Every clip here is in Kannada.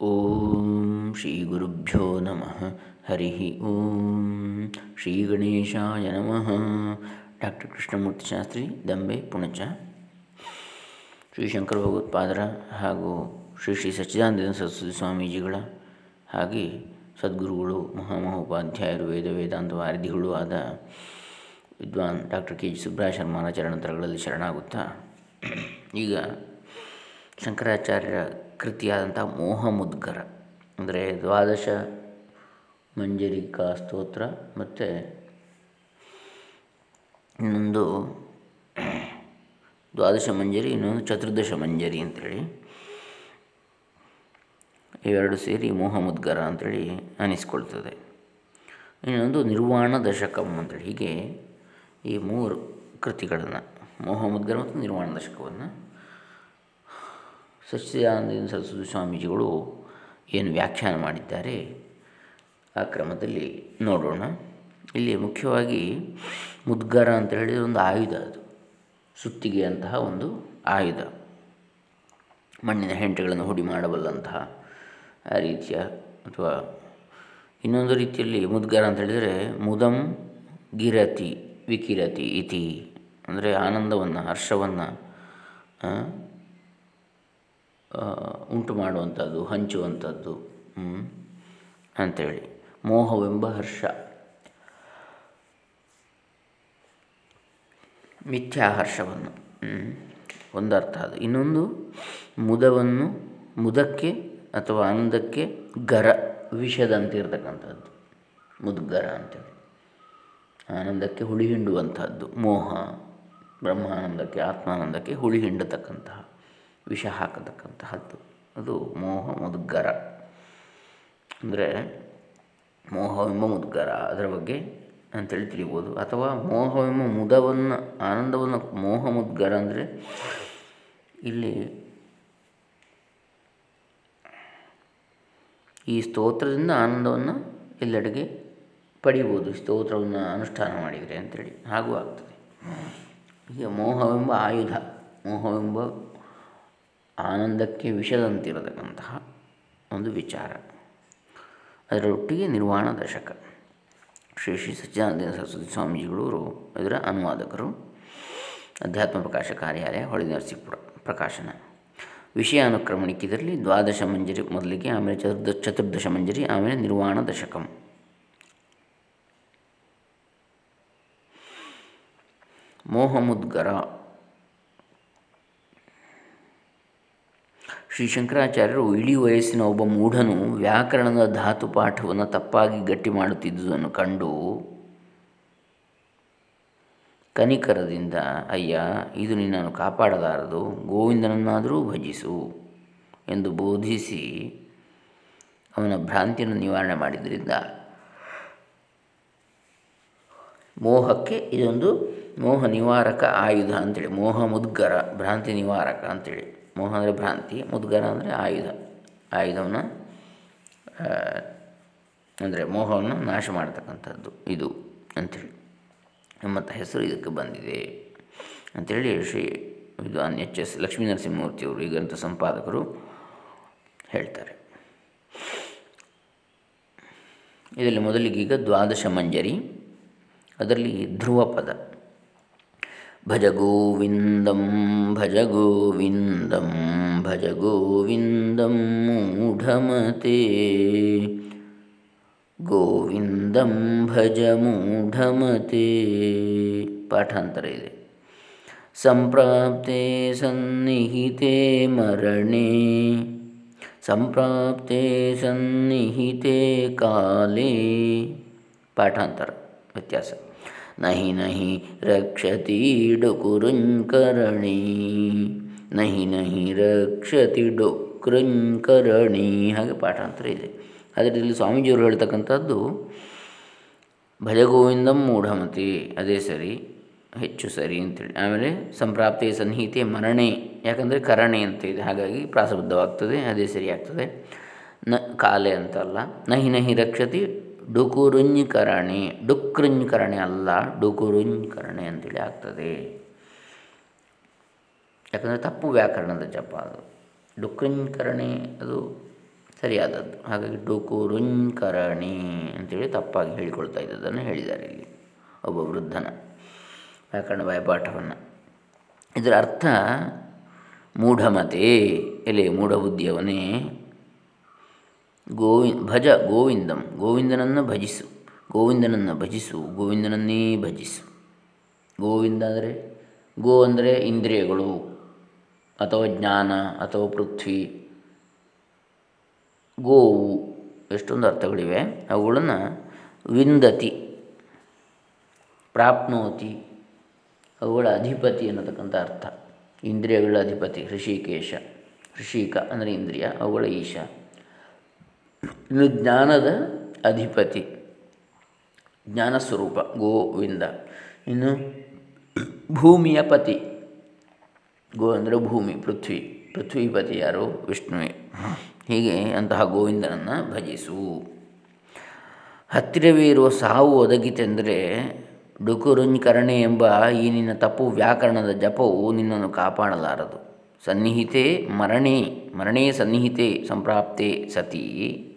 ಓಂ ಶ್ರೀ ಗುರುಭ್ಯೋ ನಮಃ. ಹರಿ ಓಂ ಶ್ರೀ ಗಣೇಶಾಯ ನಮಃ. ಡಾಕ್ಟರ್ ಕೃಷ್ಣಮೂರ್ತಿ ಶಾಸ್ತ್ರಿ, ದಂಬೆ, ಪುಣಚ. ಶ್ರೀ ಶಂಕರ ಭಗವತ್ಪಾದರ ಹಾಗೂ ಶ್ರೀ ಶ್ರೀ ಸಚ್ಚಿದಾನಂದ ಸರಸ್ವತಿ ಸ್ವಾಮೀಜಿಗಳ ಹಾಗೆ ಸದ್ಗುರುಗಳು, ಮಹಾಮಹೋಪಾಧ್ಯಾಯರು, ವೇದ ವೇದಾಂತ ವಾರಿಧಿಗಳು ಆದ ವಿದ್ವಾನ್ ಡಾಕ್ಟರ್ ಕೆ ಜಿ ಸುಬ್ರಾಯ ಶರ್ಮನ ಚರಣತರಗಳಲ್ಲಿ ಶರಣಾಗುತ್ತಾ. ಈಗ ಶಂಕರಾಚಾರ್ಯರ ಕೃತಿಯಾದಂಥ ಮೋಹಮುದ್ಗರ, ಅಂದರೆ ದ್ವಾದಶ ಮಂಜರಿಕಾ ಸ್ತೋತ್ರ ಮತ್ತು ಇನ್ನೊಂದು ದ್ವಾದಶ ಮಂಜರಿ, ಇನ್ನೊಂದು ಚತುರ್ದಶ ಮಂಜರಿ ಅಂಥೇಳಿ ಇವೆರಡು ಸೇರಿ ಮೋಹಮುದ್ಗರ ಅಂಥೇಳಿ ಅನಿಸ್ಕೊಳ್ತದೆ. ಇನ್ನೊಂದು ನಿರ್ವಾಣ ದಶಕಂ ಅಂತೇಳಿ. ಹೀಗೆ ಈ ಮೂರು ಕೃತಿಗಳನ್ನು, ಮೋಹಮುದ್ಗರ ಮತ್ತು ನಿರ್ವಾಣ ದಶಕವನ್ನು ಸಚ್ಚಿದಾನಂದ ಸರಸ್ವತಿ ಸ್ವಾಮೀಜಿಗಳು ಏನು ವ್ಯಾಖ್ಯಾನ ಮಾಡಿದ್ದಾರೆ ಆ ಕ್ರಮದಲ್ಲಿ ನೋಡೋಣ. ಇಲ್ಲಿ ಮುಖ್ಯವಾಗಿ ಮುದ್ಗರ ಅಂತ ಹೇಳಿದರೆ ಒಂದು ಆಯುಧ ಅದು, ಸುತ್ತಿಗೆಯಂತಹ ಒಂದು ಆಯುಧ. ಮಣ್ಣಿನ ಹೆಂಟೆಗಳನ್ನು ಹುಡಿ ಮಾಡಬಲ್ಲಂತಹ ಆ ರೀತಿಯ ಅಥವಾ ಇನ್ನೊಂದು ರೀತಿಯಲ್ಲಿ ಮುದ್ಗರ ಅಂತ ಹೇಳಿದರೆ ಮುದಂ ಗಿರತಿ ವಿಕಿರತಿ ಇತಿ, ಅಂದರೆ ಆನಂದವನ್ನು, ಹರ್ಷವನ್ನು ಉಂಟು ಮಾಡುವಂಥದ್ದು, ಹಂಚುವಂಥದ್ದು ಅಂಥೇಳಿ ಮೋಹವೆಂಬ ಹರ್ಷ. ಮಿಥ್ಯಾ ಹರ್ಷವನ್ನು ಒಂದರ್ಥ ಅದು. ಇನ್ನೊಂದು, ಮುದವನ್ನು, ಮುದಕ್ಕೆ ಅಥವಾ ಆನಂದಕ್ಕೆ ಗರ ವಿಷದಂತಿರ್ತಕ್ಕಂಥದ್ದು ಮುದ್ಗರ ಅಂತೇಳಿ. ಆನಂದಕ್ಕೆ ಹುಳಿ ಹಿಂಡುವಂಥದ್ದು, ಮೋಹ, ಬ್ರಹ್ಮಾನಂದಕ್ಕೆ, ಆತ್ಮಾನಂದಕ್ಕೆ ಹುಳಿ ಹಿಂಡತಕ್ಕಂತಹ. ವಿಷ ಹಾಕತಕ್ಕಂತಹದ್ದು. ಅದು ಮೋಹ ಮುದ್ಗರ. ಅಂದರೆ ಮೋಹವೆಂಬ ಮುದ್ಗರ. ಅದರ ಬಗ್ಗೆ ಅಂತೇಳಿ ತಿಳಿಬೋದು. ಅಥವಾ ಮೋಹವೆಂಬ ಮುದವನ್ನು, ಆನಂದವನ್ನು ಮೋಹ ಮುದ್ಗರ ಅಂದರೆ ಇಲ್ಲಿ ಈ ಸ್ತೋತ್ರದಿಂದ ಆನಂದವನ್ನು ಎಲ್ಲೆಡೆಗೆ ಪಡಿಬೋದು ಸ್ತೋತ್ರವನ್ನು ಅನುಷ್ಠಾನ ಮಾಡಿದರೆ ಅಂತೇಳಿ. ಹಾಗೂ ಆಗ್ತದೆ. ಈಗ ಮೋಹವೆಂಬ ಆಯುಧ, ಮೋಹವೆಂಬ ಆನಂದಕ್ಕೆ ವಿಷದಂತಿರತಕ್ಕಂತಹ ಒಂದು ವಿಚಾರ. ಅದರೊಟ್ಟಿಗೆ ನಿರ್ವಾಣ ದಶಕ. ಶ್ರೀ ಶ್ರೀ ಸಚ್ಚಿದಾನಂದ ಸರಸ್ವತಿ ಸ್ವಾಮೀಜಿಗಳವರು ಇದರ ಅನುವಾದಕರು. ಅಧ್ಯಾತ್ಮ ಪ್ರಕಾಶ ಕಾರ್ಯಾಲಯ ಹೊಳೆ ನರಸೀಪುರ, ಪ್ರಕಾಶನ. ವಿಷಯ ಅನುಕ್ರಮಣಿಕ್ಕಿದರಲ್ಲಿ ದ್ವಾದಶ ಮಂಜರಿ ಮೊದಲಿಗೆ, ಆಮೇಲೆ ಚತುರ್ದ, ಚತುರ್ದಶ ಮಂಜರಿ, ಆಮೇಲೆ ನಿರ್ವಾಣ ದಶಕಂ. ಮೋಹಮುದ್ಗರ ಶ್ರೀ ಶಂಕರಾಚಾರ್ಯರು ಇಳಿ ವಯಸ್ಸಿನ ಒಬ್ಬ ಮೂಢನು ವ್ಯಾಕರಣದ ಧಾತು ಪಾಠವನ್ನು ತಪ್ಪಾಗಿ ಗಟ್ಟಿ ಮಾಡುತ್ತಿದ್ದುದನ್ನು ಕಂಡು ಕನಿಕರದಿಂದ, ಅಯ್ಯ, ಇದು ನಿನ್ನನ್ನು ಕಾಪಾಡಲಾರದು, ಗೋವಿಂದನನ್ನಾದರೂ ಭಜಿಸು ಎಂದು ಬೋಧಿಸಿ ಅವನ ಭ್ರಾಂತಿಯನ್ನು ನಿವಾರಣೆ ಮಾಡಿದ್ದರಿಂದ ಮೋಹಕ್ಕೆ ಇದೊಂದು ಮೋಹ ನಿವಾರಕ ಆಯುಧ ಅಂತೇಳಿ, ಮೋಹ ಮುದ್ಗರ ಭ್ರಾಂತಿ ನಿವಾರಕ ಅಂತೇಳಿ. ಮೋಹ ಅಂದರೆ ಭ್ರಾಂತಿ, ಮುದ್ಗರ ಅಂದರೆ ಆಯುಧ. ಆಯುಧವನ್ನು ಅಂದರೆ ಮೋಹವನ್ನು ನಾಶ ಮಾಡತಕ್ಕಂಥದ್ದು ಇದು ಅಂಥೇಳಿ ಎಂಬಂಥ ಹೆಸರು ಇದಕ್ಕೆ ಬಂದಿದೆ ಅಂಥೇಳಿ ಶ್ರೀ ಇದು ಎಚ್ ಎಸ್ ಲಕ್ಷ್ಮೀ ನರಸಿಂಹಮೂರ್ತಿಯವರು ಈ ಗ್ರಂಥ ಸಂಪಾದಕರು ಹೇಳ್ತಾರೆ. ಇದರಲ್ಲಿ ಮೊದಲಿಗೀಗ ದ್ವಾದಶ ಮಂಜರಿ, ಅದರಲ್ಲಿ ಧ್ರುವ ಪದ. ಭಜ ಗೋವಿಂದಂ ಭಜ ಗೋವಿಂದಂ ಭಜ ಗೋವಿಂದಂ ಮೂಢಮತೆ ಗೋವಿಂದಂ ಭಜ ಮೂಢಮತೆ ಪಾಠಾಂತರ ಇದೆ ಸಂಪ್ರಾಪ್ತೆ ಸನ್ನಿಹಿತೆ ಮರಣೆ ಸಂಪ್ರಾಪ್ತೆ ಸನ್ನಿಹಿತೆ ಕಾಲೇ ಪಾಠಾಂತರ ವ್ಯತ್ಯಾಸ ನಹಿ ನಹಿ ರಕ್ಷತಿ ಡೊಕುರುಂಕರಣಿ. ನಹಿ ನಹಿ ರಕ್ಷತಿ ಡೊಕೃಂಕರಣಿ ಹಾಗೆ ಪಾಠಾಂತರ ಇದೆ. ಅದರಲ್ಲಿ ಸ್ವಾಮೀಜಿಯವರು ಹೇಳ್ತಕ್ಕಂಥದ್ದು, ಭಜಗೋವಿಂದಂ ಮೂಢಮತಿ. ಅದೇ ಸರಿ, ಹೆಚ್ಚು ಸರಿ ಅಂತೇಳಿ. ಆಮೇಲೆ ಸಂಪ್ರಾಪ್ತಿಯ ಸನ್ನಿಹಿತೆ ಮರಣೆ. ಯಾಕಂದರೆ ಕರಣೆ ಅಂತ ಇದೆ. ಹಾಗಾಗಿ ಪ್ರಾಸಬದ್ಧವಾಗ್ತದೆ, ಅದೇ ಸರಿ ಆಗ್ತದೆ. ನ, ಕಾಲೆ ಅಂತಲ್ಲ ನಹಿ ನಹಿ ರಕ್ಷತಿ ಡುಕುರುಂಜ್ಕರಣೆ, ಡುಕೃಂಜ್ಕರಣೆ ಅಲ್ಲ, ಡುಕುರುಂಜ್ಕರಣೆ ಅಂತೇಳಿ ಆಗ್ತದೆ. ಯಾಕಂದರೆ ತಪ್ಪು ವ್ಯಾಕರಣದ ಜಪ ಅದು. ಡುಕೃಂಜ್ಕರಣೆ ಅದು ಸರಿಯಾದದ್ದು. ಹಾಗಾಗಿ ಡುಕುರುಂಜಿಕರಣಿ ಅಂತೇಳಿ ತಪ್ಪಾಗಿ ಹೇಳಿಕೊಳ್ತಾ ಇದ್ದದನ್ನು ಹೇಳಿದ್ದಾರೆ ಇಲ್ಲಿ ಒಬ್ಬ ವೃದ್ಧನ ವ್ಯಾಕರಣ ಬಾಯಪಾಠವನ್ನು ಇದರ ಅರ್ಥ, ಮೂಢಮತೆ, ಎಲೆ ಮೂಢಬುದ್ಧಿಯವನೇ ಗೋವಿ, ಭಜ ಗೋವಿಂದಂ. ಗೋವಿಂದನನ್ನು ಭಜಿಸು. ಗೋವಿಂದನನ್ನು ಭಜಿಸು. ಗೋವಿಂದನನ್ನೇ ಭಜಿಸು. ಗೋವಿಂದ ಅಂದರೆ ಗೋ ಅಂದರೆ ಇಂದ್ರಿಯಗಳು ಅಥವಾ ಜ್ಞಾನ ಅಥವಾ ಪೃಥ್ವಿ. ಗೋವು ಎಷ್ಟೊಂದು ಅರ್ಥಗಳಿವೆ. ಅವುಗಳನ್ನು ವಿಂದತಿ, ಪ್ರಾಪ್ನೋತಿ, ಅವುಗಳ ಅಧಿಪತಿ ಅನ್ನತಕ್ಕಂಥ ಅರ್ಥ. ಇಂದ್ರಿಯಗಳ ಅಧಿಪತಿ ಋಷಿಕೇಶ ಋಷಿಕ ಅಂದರೆ ಇಂದ್ರಿಯ, ಅವುಗಳ ಈಶ. ಇನ್ನು ಜ್ಞಾನದ ಅಧಿಪತಿ, ಜ್ಞಾನಸ್ವರೂಪ, ಗೋವಿಂದ. ಇನ್ನು ಭೂಮಿಯ ಪತಿ, ಗೋ ಅಂದರೆ ಭೂಮಿ, ಪೃಥ್ವಿ. ಪೃಥ್ವಿಪತಿ ಯಾರು? ವಿಷ್ಣುವೆ. ಹೀಗೆ ಅಂತಹ ಗೋವಿಂದನನ್ನು ಭಜಿಸು. ಹತ್ತಿರವೇ ಇರುವ ಸಾವು ಒದಗಿತೆಂದರೆ ಡುಕುರುಂಕರಣೆ ಎಂಬ ಈ ನಿನ್ನ ತಪ್ಪು ವ್ಯಾಕರಣದ ಜಪವು ನಿನ್ನನ್ನು ಕಾಪಾಡಲಾರದು. ಸನ್ನಿಹಿತೆ ಮರಣೆ, ಮರಣೇ ಸನ್ನಿಹಿತೆ ಸಂಪ್ರಾಪ್ತೆ ಸತಿ.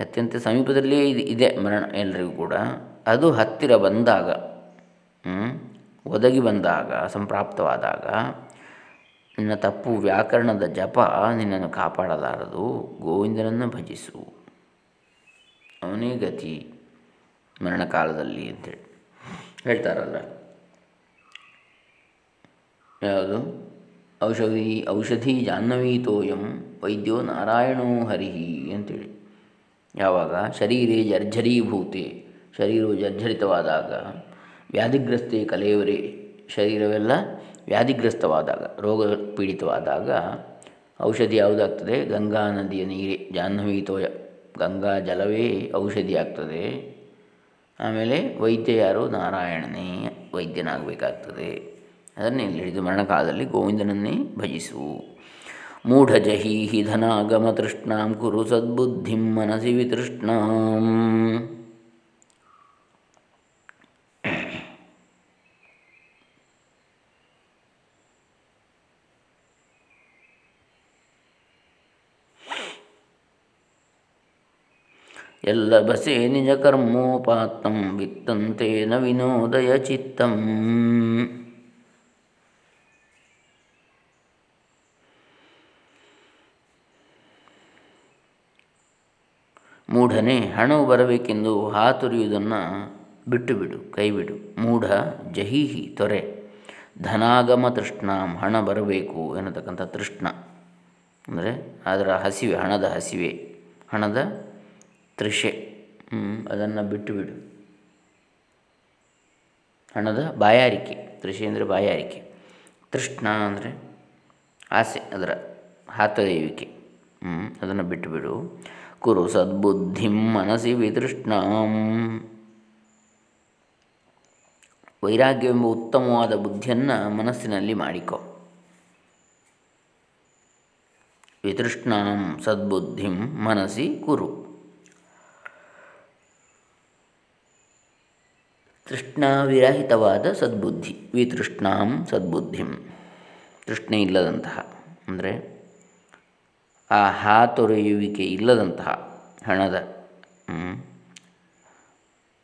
ಅತ್ಯಂತ ಸಮೀಪದಲ್ಲೇ ಇದು ಇದೆ ಮರಣ ಎಲ್ಲರಿಗೂ ಕೂಡ. ಅದು ಹತ್ತಿರ ಬಂದಾಗ ಒದಗಿ ಬಂದಾಗ, ಸಂಪ್ರಾಪ್ತವಾದಾಗ, ನಿನ್ನ ತಪ್ಪು ವ್ಯಾಕರಣದ ಜಪ ನಿನ್ನನ್ನು ಕಾಪಾಡಲಾರದು. ಗೋವಿಂದನನ್ನು ಭಜಿಸು. ಅವನೇ ಗತಿ ಮರಣಕಾಲದಲ್ಲಿ ಅಂತೇಳಿ ಹೇಳ್ತಾರಲ್ಲ. ಯಾವುದು ಔಷಧಿ ಔಷಧಿ ಜಾಹ್ನವೀತೋಯಂ ವೈದ್ಯೋ ನಾರಾಯಣೋ ಹರಿಹಿ ಅಂತೇಳಿ. ಯಾವಾಗ? ಶರೀರೇ ಜರ್ಜರೀಭೂತೆ. ಶರೀರವು ಜರ್ಜರಿತವಾದಾಗ ವ್ಯಾಧಿಗ್ರಸ್ತೆ ಕಲೆಯವರೇ ಶರೀರವೆಲ್ಲ ವ್ಯಾಧಿಗ್ರಸ್ತವಾದಾಗ ರೋಗ ಪೀಡಿತವಾದಾಗ ಔಷಧಿ ಯಾವುದಾಗ್ತದೆ? ಗಂಗಾ ನದಿಯ ನೀರೇ. ಜಾಹ್ನವೀತೋಯ ಗಂಗಾ ಜಲವೇ ಔಷಧಿ ಆಗ್ತದೆ. ಆಮೇಲೆ ವೈದ್ಯ ಯಾರು? ನಾರಾಯಣನೇ ವೈದ್ಯನಾಗಬೇಕಾಗ್ತದೆ. ಅದನ್ನೇ ಇಲ್ಲಿ ಹಿಡಿದು ಮರಣಕಾಲದಲ್ಲಿ ಗೋವಿಂದನನ್ನೇ ಭಜಿಸು. ಮೂಢಜಹೀಹಿ ಧನಾಗಮ ತೃಷ್ಣಾಂ ಕುರು ಸದ್ಬುದ್ಧಿಂ ಮನಸಿ ವಿತೃಷ್ಣಾಂ. ಎಲ್ಲ ಬಸೆ ನಿಜ ಕರ್ಮೋಪಾತ್ತಂ ವಿತ್ತಂತೇನ ವಿನೋದಯ ಚಿತ್ತಂ. ಮೂಢನೇ ಹಣವು ಬರಬೇಕೆಂದು ಹಾತುರಿಯುವುದನ್ನು ಬಿಟ್ಟು ಬಿಡು ಕೈಬಿಡು. ಮೂಢ ಜಹೀಹಿ ತೊರೆ. ಧನಾಗಮ ತೃಷ್ಣಾಂ, ಹಣ ಬರಬೇಕು ಎನ್ನತಕ್ಕಂಥ ತೃಷ್ಣ. ಅಂದರೆ ಅದರ ಹಸಿವೆ, ಹಣದ ಹಸಿವೆ, ಹಣದ ತೃಷೆ ಅದನ್ನು ಬಿಟ್ಟುಬಿಡು. ಹಣದ ಬಾಯಾರಿಕೆ ತೃಷೆ ಅಂದರೆ ಬಾಯಾರಿಕೆ. ತೃಷ್ಣ ಅಂದರೆ ಆಸೆ, ಅದರ ಹಾತೊರೆಯುವಿಕೆ. ಅದನ್ನು ಬಿಟ್ಟು ಬಿಡು ಕುರು ಸದ್ಬುದ್ಧಿಂ ಮನಸಿ ವಿತೃಷ್ಣಾಂ ವೈರಾಗ್ಯವೆಂಬ ಉತ್ತಮವಾದ ಬುದ್ಧಿಯನ್ನು ಮನಸ್ಸಿನಲ್ಲಿ ಮಾಡಿಕೊ. ವಿತೃಷ್ಣಾಂ ಸದ್ಬುದ್ಧಿಂ ಮನಸಿ ಕುರು. ತೃಷ್ಣಾವಿರಹಿತವಾದ ಸದ್ಬುದ್ಧಿ. ವಿತೃಷ್ಣಾಂ ಸದ್ಬುದ್ಧಿಂ. ತೃಷ್ಣೆ ಇಲ್ಲದಂತಹ. ಅಂದರೆ ಆ ಹಾತೊರೆಯುವಿಕೆ ಇಲ್ಲದಂತಹ ಹಣದ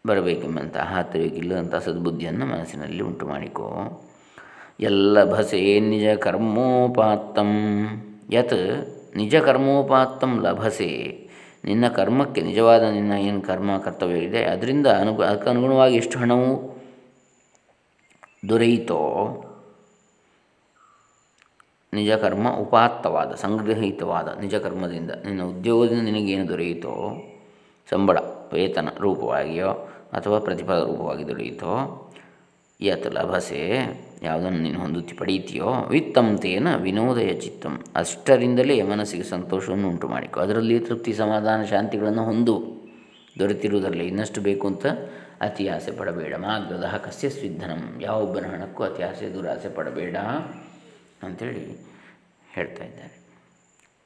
ಬರಬೇಕೆಂಬಂತಹ ಹಾತೊರೆಯುವಿಕೆ ಇಲ್ಲದಂತಹ ಸದ್ಬುದ್ಧಿಯನ್ನು ಮನಸ್ಸಿನಲ್ಲಿ ಉಂಟು ಮಾಡಿಕೋ. ಎಲ್ಲ ಭಸೆ ನಿಜ ಕರ್ಮೋಪಾತ್ತಂ. ಯತ್ ನಿಜ ಕರ್ಮೋಪಾತ್ತಂ ಲಭಸೆ. ನಿನ್ನ ಕರ್ಮಕ್ಕೆ ನಿಜವಾದ ನಿನ್ನ ಏನು ಕರ್ಮ ಕರ್ತವ್ಯವಿದೆ ಅದರಿಂದ ಅನುಗು, ಅದಕ್ಕೆ ಅನುಗುಣವಾಗಿ ಎಷ್ಟು ಹಣವು ದೊರೆಯಿತೋ ನಿಜ ಕರ್ಮ ಉಪಾತ್ತವಾದ, ಸಂಗ್ರಹಿತವಾದ ನಿಜಕರ್ಮದಿಂದ ನಿನ್ನ ಉದ್ಯೋಗದಿಂದ ನಿನಗೇನು ದೊರೆಯಿತೋ, ಸಂಬಳ, ವೇತನ ರೂಪವಾಗಿಯೋ ಅಥವಾ ಪ್ರತಿಫಲ ರೂಪವಾಗಿ ದೊರೆಯಿತೋ, ಯತ್ ಲಭಸೆ, ಯಾವುದನ್ನು ನೀನು ಹೊಂದುತ್ತಿ ಪಡೆಯುತ್ತೀಯೋ ವಿತ್ತಂತೇನ ವಿನೋದಯ ಚಿತ್ತಂ. ಅಷ್ಟರಿಂದಲೇ ಮನಸ್ಸಿಗೆ ಸಂತೋಷವನ್ನು ಉಂಟು ಮಾಡಿಕೊ ಅದರಲ್ಲಿ ತೃಪ್ತಿ, ಸಮಾಧಾನ, ಶಾಂತಿಗಳನ್ನು ಹೊಂದು ದೊರೆತಿರುವುದರಲ್ಲಿ ಇನ್ನಷ್ಟು ಬೇಕು ಅಂತ ಅತಿ ಆಸೆ ಪಡಬೇಡ. ಮಾಗ್ರದ ಕಸ್ಯ ಸ್ವಿಧನಂ ಯಾವೊಬ್ಬನ ಹಣಕ್ಕೂ ಅತಿ ಆಸೆ, ದುರಾಸೆ ಪಡಬೇಡ. ಅಂಥೇಳಿ ಹೇಳ್ತಾ ಇದ್ದಾರೆ.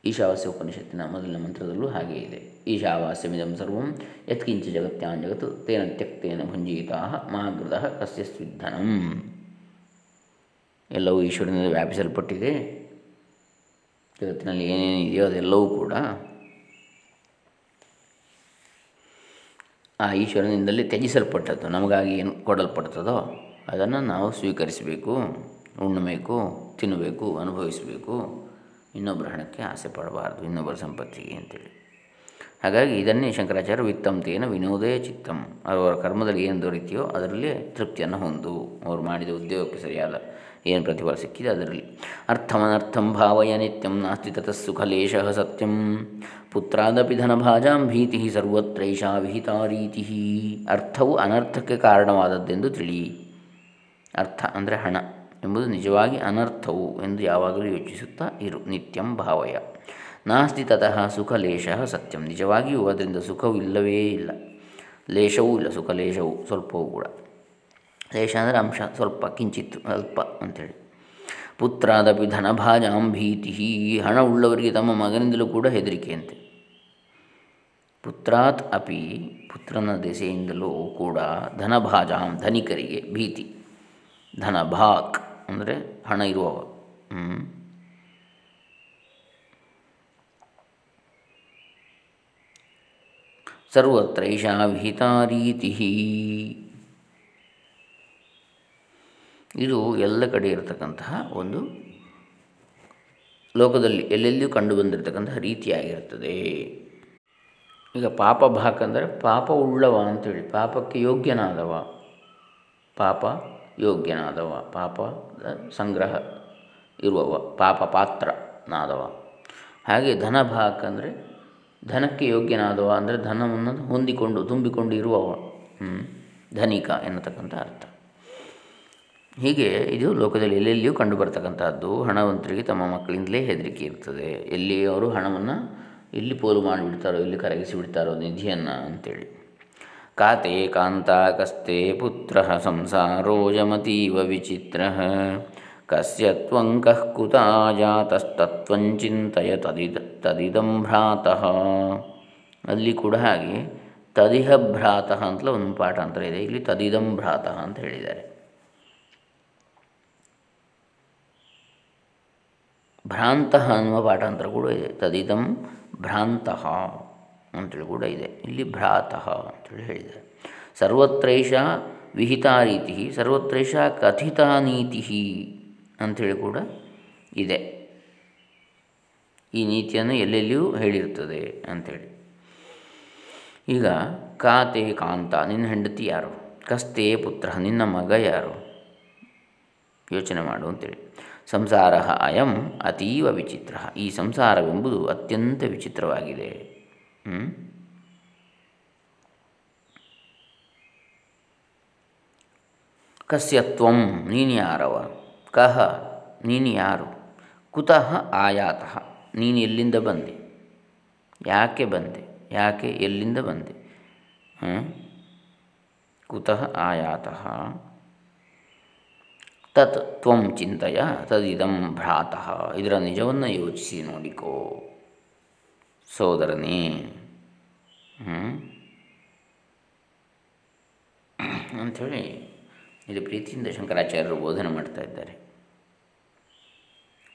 ಈಶಾವಾಸ್ಯ ಉಪನಿಷತ್ತಿನ ಮೊದಲಿನ ಮಂತ್ರದಲ್ಲೂ ಹಾಗೆ ಇದೆ. ಈಶಾವಾಸ್ಯಮಿದಂ ಸರ್ವಂ ಯತ್ಕಿಂಚ ಜಗತ್ಯಾನ್ ಜಗತ್ತು ತೇನ ತ್ಯಕ್ತೇನ ಭುಂಜೀತಾ ಮಾಗೃದ ಕಸ್ಯ ಎಲ್ಲವೂ ಈಶ್ವರನಿಂದ ವ್ಯಾಪಿಸಲ್ಪಟ್ಟಿದೆ. ಜಗತ್ತಿನಲ್ಲಿ ಏನೇನಿದೆಯೋ ಅದೆಲ್ಲವೂ ಕೂಡ ಆ ಈಶ್ವರನಿಂದಲೇ ತ್ಯಜಿಸಲ್ಪಟ್ಟದ್ದು. ನಮಗಾಗಿ ಏನು ಕೊಡಲ್ಪಡ್ತದೋ ಅದನ್ನು ನಾವು ಸ್ವೀಕರಿಸಬೇಕು, ಉಣ್ಣಬೇಕು. ತಿನ್ನಬೇಕು ಅನುಭವಿಸಬೇಕು ಇನ್ನೊಬ್ಬರ ಹಣಕ್ಕೆ ಆಸೆ ಪಡಬಾರ್ದು ಇನ್ನೊಬ್ಬರ ಸಂಪತ್ತಿಗೆ ಅಂತೇಳಿ. ಹಾಗಾಗಿ ಇದನ್ನೇ ಶಂಕರಾಚಾರ್ಯ ವಿತ್ತಂತೇನ ವಿನೋದೇ ಚಿತ್ತಂ. ಅವರ ಕರ್ಮದಲ್ಲಿ ಏನು ದೊರೀತಿಯೋ ಅದರಲ್ಲಿ ತೃಪ್ತಿಯನ್ನು ಹೊಂದು, ಅವರು ಮಾಡಿದ ಉದ್ಯೋಗಕ್ಕೆ ಸರಿಯಾದ ಏನು ಪ್ರತಿಫಲ ಸಿಕ್ಕಿದೆ ಅದರಲ್ಲಿ. ಅರ್ಥಮನರ್ಥಂ ಭಾವಯ ನಿತ್ಯಂ, ನಾಸ್ತಿ ತತಃ ಸುಖಲೇಶ ಸತ್ಯಂ. ಪುತ್ರಾದಪಿ ಧನಭಾಜಾಂ ಭೀತಿ ಸರ್ವತ್ರೈಷಾ ವಿಹಿತಾ ರೀತಿ. ಅರ್ಥವು ಅನರ್ಥಕ್ಕೆ ಕಾರಣವಾದದ್ದೆಂದು ತಿಳಿ. ಅರ್ಥ ಅಂದರೆ ಹಣ. ಎಂಬುದು ನಿಜವಾಗಿ ಅನರ್ಥವು ಎಂದು ಯಾವಾಗಲೂ ಯೋಚಿಸುತ್ತಾ ಇರು, ನಿತ್ಯಂ ಭಾವಯ. ನಾಸ್ತಿ ತತಃ ಸುಖಲೇಶ ಸತ್ಯಂ. ನಿಜವಾಗಿಯೂ ಅದರಿಂದ ಸುಖವೂ ಇಲ್ಲವೇ ಇಲ್ಲ. ಲೇಷವೂ ಇಲ್ಲ ಸುಖಲೇಷವೂ ಸ್ವಲ್ಪವೂ ಕೂಡ. ಲೇಷ ಅಂದರೆ ಅಂಶ, ಸ್ವಲ್ಪ ಕಿಂಚಿತ್ತು ಅಲ್ಪ ಅಂಥೇಳಿ ಪುತ್ರಾದಪಿ ಧನಭಾಜಾಂ ಭೀತಿ. ಹಣ ಉಳ್ಳವರಿಗೆ ತಮ್ಮ ಮಗನಿಂದಲೂ ಕೂಡ ಹೆದರಿಕೆಯಂತೆ ಪುತ್ರಾತ್ ಅಪಿ ಪುತ್ರನ ದೆಸೆಯಿಂದಲೂ ಕೂಡ ಧನಭಾಜಾಂ, ಧನಿಕರಿಗೆ ಭೀತಿ. ಧನಭಾಕ್. ಅಂದರೆ ಹಣ ಇರುವವ. ಸರ್ವತ್ರ ಈಶಾ ವಿಹಿತಾ ರೀತಿ. ಇದು ಎಲ್ಲ ಕಡೆ ಇರತಕ್ಕಂತಹ ಒಂದು ಲೋಕದಲ್ಲಿ ಎಲ್ಲೆಲ್ಲಿಯೂ ಕಂಡು ಬಂದಿರತಕ್ಕಂತಹ ರೀತಿಯಾಗಿರುತ್ತದೆ ಈಗ ಪಾಪ ಭಾಕ್ ಅಂದರೆ ಪಾಪ ಉಳ್ಳವ ಅಂತೇಳಿ ಪಾಪಕ್ಕೆ ಯೋಗ್ಯನಾದವ. ಪಾಪ ಯೋಗ್ಯನಾದವ, ಪಾಪ ಸಂಗ್ರಹ ಇರುವವ, ಪಾಪ ಪಾತ್ರನಾದವ. ಹಾಗೆ ಧನ ಭಾಕ್ ಅಂದರೆ ಧನಕ್ಕೆ ಯೋಗ್ಯನಾದವ ಅಂದರೆ ಧನವನ್ನು ಹೊಂದಿಕೊಂಡು, ತುಂಬಿಕೊಂಡು ಇರುವವ. ಧನಿಕ ಎನ್ನತಕ್ಕಂಥ ಅರ್ಥ. ಹೀಗೆ ಇದು ಲೋಕದಲ್ಲಿ ಎಲ್ಲೆಲ್ಲಿಯೂ ಕಂಡು ಬರ್ತಕ್ಕಂಥದ್ದು ಹಣವಂತರಿಗೆ ತಮ್ಮ ಮಕ್ಕಳಿಂದಲೇ ಹೆದರಿಕೆ ಇರ್ತದೆ. ಎಲ್ಲಿ ಅವರು ಹಣವನ್ನು ಎಲ್ಲಿ ಪೋಲು ಮಾಡಿಬಿಡ್ತಾರೋ, ಎಲ್ಲಿ ಕರಗಿಸಿ ಬಿಡ್ತಾರೋ ನಿಧಿಯನ್ನು ಅಂತೇಳಿ. ಕಾತೆ ಕಾಂತಾಕಸ್ತೆ ಪುತ್ರ ಸಂಸಾರೋಜಮತೀವ ವಿಚಿತ್ರಃ. ಕಸ್ಯ ತ್ವಂಕಃ ಕುತಾ ತದಿದ, ತದಿದಂ ಭ್ರಾತಃ. ಅಲ್ಲಿ ಕೂಡ ಹಾಗೆ ತದಿಹ ಭ್ರಾತಃ ಅಂತಲೇ ಒಂದು ಪಾಠಾಂತರ ಇದೆ. ಇಲ್ಲಿ ತದಿದಂ ಭ್ರಾತಃ ಅಂತ ಹೇಳಿದ್ದಾರೆ. ಭ್ರಾಂತಃ ಅನ್ನುವ ಪಾಠಾಂತರ ಕೂಡ ಇದೆ. ತದಿದಂ ಭ್ರಾಂತಃ. ಅಂತೇಳಿ ಕೂಡ ಇದೆ. ಇಲ್ಲಿ ಭ್ರಾತಃ ಅಂತೇಳಿ ಹೇಳಿದೆ ಸರ್ವತ್ರೈಷ ವಿಹಿತ ರೀತಿ ಸರ್ವತ್ರೈಷ ಕಥಿತ ನೀತಿ ಅಂಥೇಳಿ ಕೂಡ ಇದೆ. ಈ ನೀತಿಯನ್ನು ಎಲ್ಲೆಲ್ಲಿಯೂ ಹೇಳಿರ್ತದೆ ಅಂಥೇಳಿ ಈಗ ಕಾತೆ ಕಾಂತ, ನಿನ್ನ ಹೆಂಡತಿ ಯಾರು? ಕಸ್ತೆ ಪುತ್ರ, ನಿನ್ನ ಮಗ ಯಾರು? ಯೋಚನೆ ಮಾಡು ಅಂತೇಳಿ. ಸಂಸಾರ ಅಯಂ ಅತೀವ ವಿಚಿತ್ರ. ಈ ಸಂಸಾರವೆಂಬುದು ಅತ್ಯಂತ ವಿಚಿತ್ರವಾಗಿದೆ. ಕಸ್ಯತ್ವಂ ನೀನು ಯಾರವ ಕಹ ನೀನು ಯಾರು ಕುತಃ ಆಯಾತಃ ನೀನು ಎಲ್ಲಿಂದ ಬಂದೆ? ಯಾಕೆ ಬಂದೆ? ಯಾಕೆ ಎಲ್ಲಿಂದ ಬಂದೆ? ಕುತಃ ಆಯಾತ. ತತ್ ತ್ವಂ ಚಿಂತೆಯ, ತದಿದಂ ಭ್ರಾತಃ. ಇದರ ನಿಜವನ್ನು ಯೋಚಿಸಿ ನೋಡಿಕೋ. ಸೋದರನೇ. ಅಂಥೇಳಿ ಇಲ್ಲಿ ಪ್ರೀತಿಯಿಂದ ಶಂಕರಾಚಾರ್ಯರು ಬೋಧನೆ ಮಾಡ್ತಾ ಇದ್ದಾರೆ.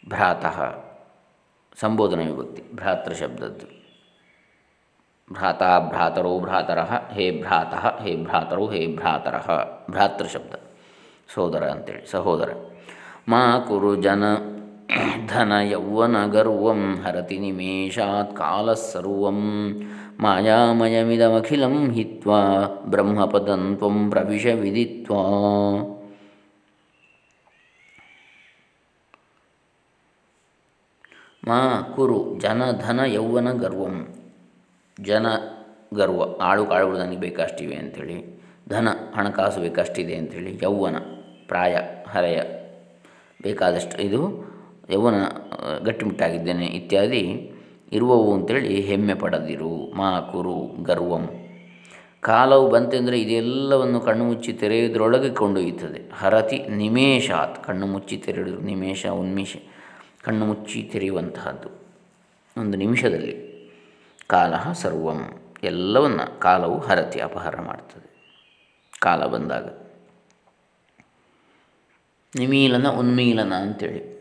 ಭ್ರಾತಃ ಸಂಬೋಧನ ವಿಭಕ್ತಿ, ಭ್ರಾತೃ ಶಬ್ದದ್ದು. ಭ್ರಾತ ಭ್ರಾತರೋ ಭ್ರಾತರ, ಹೇ ಭ್ರಾತಃ, ಹೇ ಭ್ರಾತರೋ, ಹೇ ಭ್ರಾತರ, ಭ್ರಾತೃ ಶಬ್ದ. ಸೋದರ ಅಂತೇಳಿ ಸಹೋದರ. ಮಾ ಕುರು ಜನ ಧನ ಯೌವನ ಗರ್ವಂ ಹರತಿ ನಿಮೇಷಾತ್ ಕಾಲಸ್ಸರ್ವಂ. ಮಾಯಾಮಯಮಿದಮಖಿಲಂ ಹಿತ್ವಾ ಬ್ರಹ್ಮಪದಂ ತ್ವಂ ಪ್ರವಿಶ ವಿದಿತ್ವಾ. ಮಾ ಕುರು ಜನ ಧನ ಯೌವನ ಗರ್ವಂ ಜನ ಗರ್ವ ಆಳು ಕಾಳುಗಳು ನನಗೆ ಬೇಕಷ್ಟಿವೆ ಅಂಥೇಳಿ ಧನ ಹಣಕಾಸು ಬೇಕಷ್ಟಿದೆ ಅಂಥೇಳಿ ಯೌವನ ಪ್ರಾಯ ಹರೆಯ ಬೇಕಾದಷ್ಟು ಇದು ಯೌವನ ಗಟ್ಟಿಮುಟ್ಟಾಗಿದ್ದೇನೆ ಇತ್ಯಾದಿ ಇರುವವು ಅಂತೇಳಿ ಹೆಮ್ಮೆ ಪಡೆದಿರು ಮಾ ಕುರು ಗರ್ವಂ. ಕಾಲವು ಬಂತೆಂದರೆ ಇದೆಲ್ಲವನ್ನು ಕಣ್ಣು ಮುಚ್ಚಿ ತೆರೆಯುವುದರೊಳಗೆ ಕೊಂಡೊಯ್ಯುತ್ತದೆ. ಹರತಿ ನಿಮೇಷಾತ್, ಕಣ್ಣು ಮುಚ್ಚಿ ತೆರೆಯುವುದು, ನಿಮೇಷ, ಉನ್ಮೇಷ, ಕಣ್ಣು ಮುಚ್ಚಿ ತೆರೆಯುವಂತಹದ್ದು. ಒಂದು ನಿಮಿಷದಲ್ಲಿ ಕಾಲ ಸರ್ವಂ, ಎಲ್ಲವನ್ನು ಕಾಲವು ಹರತಿ ಅಪಹಾರ ಮಾಡ್ತದೆ. ಕಾಲ ಬಂದಾಗ ನಿಮೀಲನ, ಉನ್ಮೀಲನ ಅಂತೇಳಿ.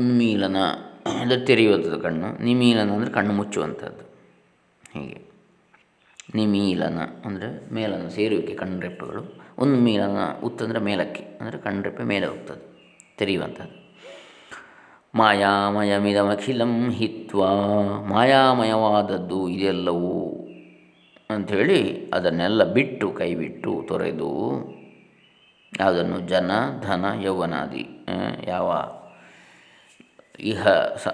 ಉನ್ಮೀಲನ ಅಂದರೆ ತೆರೆಯುವಂಥದ್ದು ಕಣ್ಣು, ನಿಮೀಲನ ಅಂದರೆ ಕಣ್ಣು ಮುಚ್ಚುವಂಥದ್ದು. ಹೀಗೆ. ನಿಮೀಲನ ಅಂದರೆ ಮೇಲನ ಸೇರುವಿಕೆ, ಕಣ್ರೆಪ್ಪೆಗಳು. ಉನ್ಮೀಲನ ಉತ್ತಂದರೆ ಮೇಲಕ್ಕೆ, ಅಂದರೆ ಕಣ್ರೆಪ್ಪೆ ಮೇಲೆ ಹೋಗ್ತದೆ, ತೆರೆಯುವಂಥದ್ದು. ಮಾಯಾಮಯಮಿದಮಖಿಲಂ ಹಿತ್ವ, ಮಾಯಾಮಯವಾದದ್ದು ಇದೆಲ್ಲವೂ ಅಂಥೇಳಿ ಅದನ್ನೆಲ್ಲ ಬಿಟ್ಟು, ಕೈಬಿಟ್ಟು ತೊರೆದು, ಅದನ್ನು ಜನ, ಧನ, ಯೌವನಾದಿ ಯಾವ ಇಹ ಸ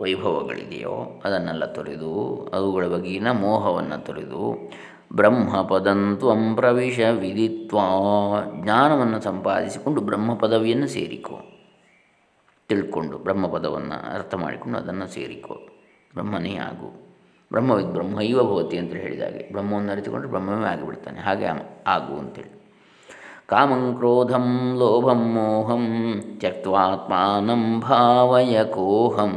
ವೈಭವಗಳಿದೆಯೋ ಅದನ್ನೆಲ್ಲ ತೊರೆದು ಅವುಗಳ ಬಗೆಗಿನ ಮೋಹವನ್ನು ತೊರೆದು ಬ್ರಹ್ಮಪದಂತ್ವಂ ಪ್ರವಿಶ ವಿಧಿತ್ವ ಜ್ಞಾನವನ್ನು ಸಂಪಾದಿಸಿಕೊಂಡು ಬ್ರಹ್ಮ ಪದವಿಯನ್ನು ಸೇರಿಕೋ. ತಿಳ್ಕೊಂಡು ಬ್ರಹ್ಮಪದವನ್ನು ಅರ್ಥ ಮಾಡಿಕೊಂಡು ಅದನ್ನು ಸೇರಿಕೋ. ಬ್ರಹ್ಮನೇ ಆಗು. ಬ್ರಹ್ಮವಿದ್ ಬ್ರಹ್ಮೈವ ಭವತಿ ಅಂತ ಹೇಳಿದಾಗೆ ಬ್ರಹ್ಮವನ್ನು ಅರಿತುಕೊಂಡು ಬ್ರಹ್ಮವೇ ಆಗಿಬಿಡ್ತಾನೆ. ಹಾಗೆ ಆಗು ಅಂತೇಳಿ. ಕಾಮಂ ಕ್ರೋಧಂ ಲೋಭಂ ಮೋಹಂ ತ್ಯಕ್ವಾತ್ಮಾನಂ ಭಾವಯ ಕೋಹಂ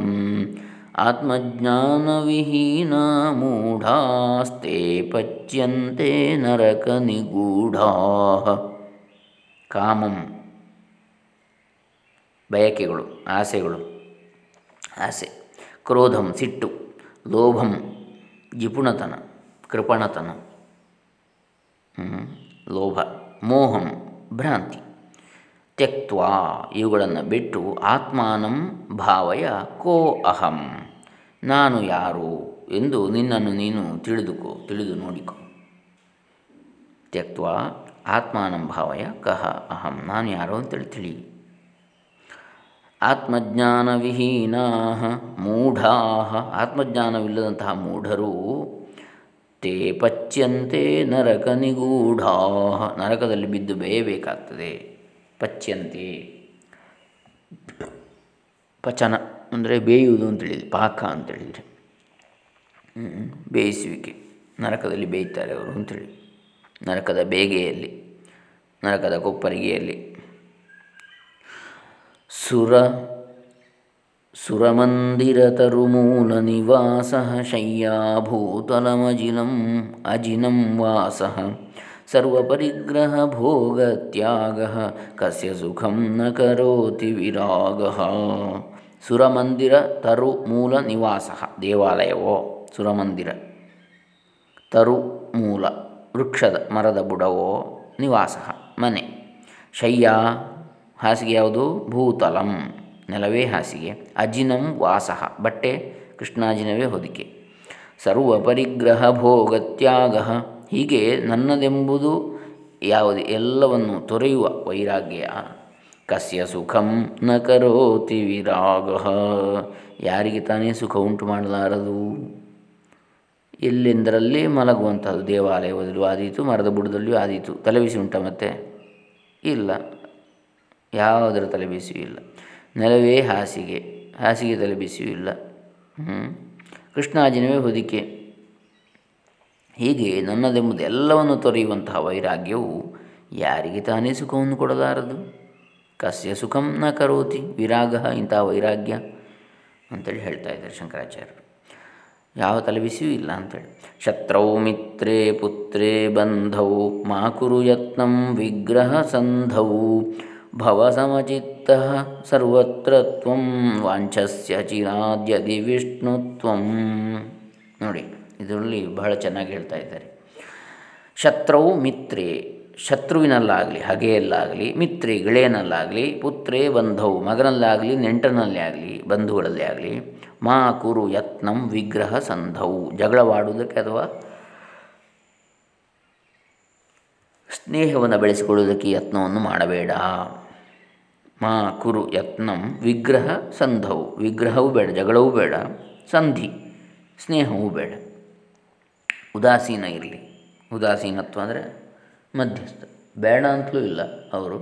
ಆತ್ಮಜ್ಞಾನವಿಹೀನ ಮೂಢಾಸ್ತೆ ಪಚ್ಯಂತೆ ನರಕ ನಿಗೂಢಾ ಕಾಮಂ ಬಯಕೆಗಳು, ಆಸೆಗಳು, ಆಸೆ, ಕ್ರೋಧಂ, ಸಿಟ್ಟು, ಲೋಭಂ ಜಿಪುಣತನ ಕೃಪಣತನ ಲೋಭ. ಮೋಹಂ, ಭ್ರಾಂತಿ. ತ್ಯಕ್ವಾ ಇವುಗಳನ್ನು ಬಿಟ್ಟು ಆತ್ಮಾನಂ ಭಾವಯ ಕೋ ಅಹಂ. ನಾನು ಯಾರು ಎಂದು ನಿನ್ನನ್ನು ನೀನು ತಿಳಿದುಕೋ, ತಿಳಿದು ನೋಡಿಕೊ. ತ್ಯಕ್ವಾ ಆತ್ಮಾನಂ ಭಾವಯ ಕಹ ಅಹಂ. ನಾನು ಯಾರು ಅಂತೇಳಿ ತಿಳಿ. ಆತ್ಮಜ್ಞಾನವಿಹೀನಾ ಮೂಢಾ ಆತ್ಮಜ್ಞಾನವಿಲ್ಲದಂತಹ ಮೂಢರು ತೇ ಪಚ್ಯಂತೆ ನರಕ ನಿಗೂಢಾ ನರಕದಲ್ಲಿ ಬಿದ್ದು ಬೇಯಬೇಕಾಗ್ತದೆ. ಪಚ್ಯಂತೆ ಪಚನ ಅಂದರೆ ಬೇಯುವುದು ಅಂತೇಳಿದರೆ ಪಾಕ ಅಂತೇಳಿದರೆ. ಬೇಯಿಸುವಿಕೆ. ನರಕದಲ್ಲಿ ಬೇಯ್ತಾರೆ ಅವರು ಅಂತೇಳಿ. ನರಕದ ಬೇಗೆಯಲ್ಲಿ, ನರಕದ ಕೊಪ್ಪರಿಗೆಯಲ್ಲಿ. ಸುರ सुरमन्दिरतरुमूलनिवासः शय्याभूतलमजिनं अजिनं वासः सर्वपरिग्रहभोगत्यागः कस्य सुखं न करोति विरागः ಸುರಮಂದಿರ ತರು ಮೂಲ ನಿವಾಸ ದೇವಾಲಯವೋ ಸುರಮಂದಿರ ತರು ಮೂಲ ವೃಕ್ಷದ ಮರದ ಬುಡವೋ ನಿವಾಸ ಮನೆ ಶಯ್ಯ ಹಾಸಿಗೆ ಯಾವುದು ಭೂತಲಂ ನೆಲವೇ ಹಾಸಿಗೆ, ಅಜಿನಂ ವಾಸಃ, ಬಟ್ಟೆ ಕೃಷ್ಣಾಜಿನವೇ ಹೊದಿಕೆ. ಸರ್ವ ಪರಿಗ್ರಹ ಭೋಗ ತ್ಯಾಗ ಹೀಗೆ ನನ್ನದೆಂಬುದು ಯಾವುದು? ಎಲ್ಲವನ್ನು ತೊರೆಯುವ ವೈರಾಗ್ಯ. ಕಸ್ಯ ಸುಖಂ ನ ಕರೋತಿ ವಿರಾಗ. ಯಾರಿಗೆ ತಾನೇ ಸುಖ ಉಂಟು ಮಾಡಲಾರದು? ಎಲ್ಲೆಂದರಲ್ಲೇ ಮಲಗುವಂಥದ್ದು ದೇವಾಲಯದಲ್ಲೂ ಆದೀತು, ಮರದ ಬುಡದಲ್ಲಿಯೂ ಆದೀತು. ತಲೆಬಿಸಿ ಉಂಟ ಮತ್ತೆ? ಇಲ್ಲ. ಯಾವುದರ ತಲೆಬಿಸಿಯೂ ಇಲ್ಲ. ನೆಲವೇ ಹಾಸಿಗೆ. ಹಾಸಿಗೆ ತಲೆ ಬಿಸಿಯೂ ಇಲ್ಲ. ಕೃಷ್ಣಾಜಿನವೇ ಹೊದಿಕೆ. ಹೀಗೆ ನನ್ನದೆಂಬುದು ಎಲ್ಲವನ್ನು ತೊರೆಯುವಂತಹ ವೈರಾಗ್ಯವು ಯಾರಿಗೆ ತಾನೇ ಸುಖವನ್ನು ಕೊಡಲಾರದು? ಕಸ್ಯ ಸುಖಂ ನ ಕರೋತಿ, ವಿರಾಗ ಇಂತಹ ವೈರಾಗ್ಯ ಅಂತೇಳಿ ಹೇಳ್ತಾ ಇದ್ದಾರೆ ಶಂಕರಾಚಾರ್ಯರು. ಯಾವ ತಲೆಬಿಸಿಯೂ ಇಲ್ಲ ಅಂತೇಳಿ. ಶತ್ರೌ ಮಿತ್ರೇ ಪುತ್ರೇ ಬಂಧೌ ಮಾಕುರು ಯತ್ನಂ ವಿಗ್ರಹ ಸಂಧೌ. ಭವಸಮಚಿತ್ತ ಸರ್ವತ್ರ ತ್ವಂ ವಾಂಛಸ್ಯ ಚಿರಾದ್ಯದಿ ವಿಷ್ಣು ತ್ವಂ ನೋಡಿ, ಇದರಲ್ಲಿ ಬಹಳ ಚೆನ್ನಾಗಿ ಹೇಳ್ತಾ ಇದ್ದಾರೆ. ಶತ್ರವು ಮಿತ್ರೆ, ಶತ್ರುವಿನಲ್ಲಾಗಲಿ, ಹಗೆಯಲ್ಲಾಗಲಿ, ಮಿತ್ರೆ ಗೆಳೆಯನಲ್ಲಾಗಲಿ, ಪುತ್ರೆ ಬಂಧವು ಮಗನಲ್ಲಾಗಲಿ, ನೆಂಟನಲ್ಲೇ ಆಗಲಿ, ಬಂಧುಗಳಲ್ಲೇ ಆಗಲಿ, ಮಾ ಕುರು ಯತ್ನಂ ವಿಗ್ರಹ ಸಂಧವು ಜಗಳವಾಡುವುದಕ್ಕೆ ಅಥವಾ ಸ್ನೇಹವನ್ನು ಬೆಳೆಸಿಕೊಳ್ಳುವುದಕ್ಕೆ ಯತ್ನವನ್ನು ಮಾಡಬೇಡ. ಮಾ ಕುರು ಯತ್ನಂ ವಿಗ್ರಹ ಸಂಧವು ವಿಗ್ರಹವೂ ಬೇಡ, ಜಗಳವೂ ಬೇಡ, ಸಂಧಿ, ಸ್ನೇಹವೂ ಬೇಡ. ಉದಾಸೀನ ಇರಲಿ. ಉದಾಸೀನತ್ವ ಅಂದರೆ ಮಧ್ಯಸ್ಥ. ಬೇಡ ಅಂತಲೂ ಇಲ್ಲ ಅವರು,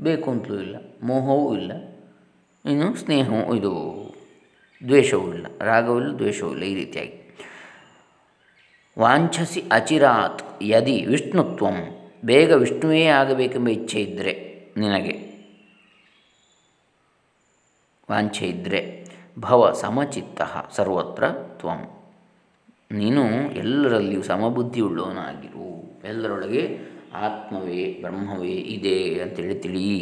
ಬೇಕು ಅಂತಲೂ ಇಲ್ಲ, ಮೋಹವೂ ಇಲ್ಲ, ಇನ್ನು ಸ್ನೇಹವೂ ಇದು ದ್ವೇಷವೂ ಇಲ್ಲ, ರಾಗವೂ ಇಲ್ಲ, ದ್ವೇಷವೂ ಇಲ್ಲ, ಈ ರೀತಿಯಾಗಿ. ವಾಂಛಸಿ ಅಚಿರಾತ್, ಯದಿ ವಿಷ್ಣುತ್ವಂ, ಬೇಗ ವಿಷ್ಣುವೇ ಆಗಬೇಕೆಂಬ ಇಚ್ಛೆ ಇದ್ದರೆ ನಿನಗೆ. ವಾಂಛೆ ಇದ್ದರೆ ಭವ ಸಮಚಿತ್ತ ಸರ್ವತ್ರ ತ್ವಂ. ನೀನು ಎಲ್ಲರಲ್ಲಿಯೂ ಸಮಬುದ್ಧಿಯುಳ್ಳವನಾಗಿರು ಎಲ್ಲರೊಳಗೆ ಆತ್ಮವೇ, ಬ್ರಹ್ಮವೇ ಇದೆ ಅಂತೇಳಿ ತಿಳಿ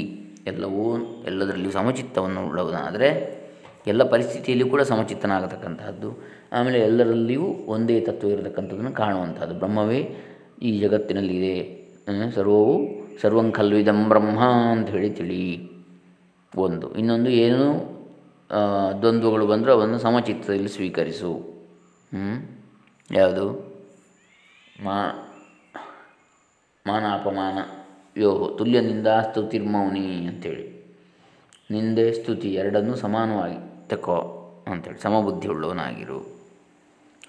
ಎಲ್ಲವೂ, ಎಲ್ಲದರಲ್ಲಿಯೂ ಸಮಚಿತ್ತವನ್ನು ಉಳ್ಳವನಾದರೆ ಎಲ್ಲ ಪರಿಸ್ಥಿತಿಯಲ್ಲಿ ಕೂಡ ಸಮಚಿತ್ತನಾಗತಕ್ಕಂತಹದ್ದು. ಆಮೇಲೆ ಎಲ್ಲರಲ್ಲಿಯೂ ಒಂದೇ ತತ್ವ ಇರತಕ್ಕಂಥದ್ದನ್ನು ಕಾಣುವಂಥದ್ದು ಬ್ರಹ್ಮವೇ ಈ ಜಗತ್ತಿನಲ್ಲಿದೆ. ಸರ್ವವು ಸರ್ವಂ ಖಲ್ವಿದಂ ಬ್ರಹ್ಮ ಅಂತ ಹೇಳಿ ತಿಳಿ ಒಂದು. ಇನ್ನೊಂದು ಏನು? ದ್ವಂದ್ವಗಳು ಬಂದರೂ ಅವನ್ನು ಸಮಚಿತ್ತದಲ್ಲಿ ಸ್ವೀಕರಿಸು. ಯಾವುದು? ಮಾ ಮಾನ ಅಪಮಾನ ಯೋ ತುಲ್ಯ ನಿಂದ ಸ್ತುತಿರ್ಮೌನಿ ಅಂಥೇಳಿ ನಿಂದೆ ಸ್ತುತಿ ಎರಡನ್ನೂ ಸಮಾನವಾಗಿ ತಕೋ ಅಂಥೇಳಿ ಸಮಬುದ್ಧಿ ಉಳ್ಳವನಾಗಿರು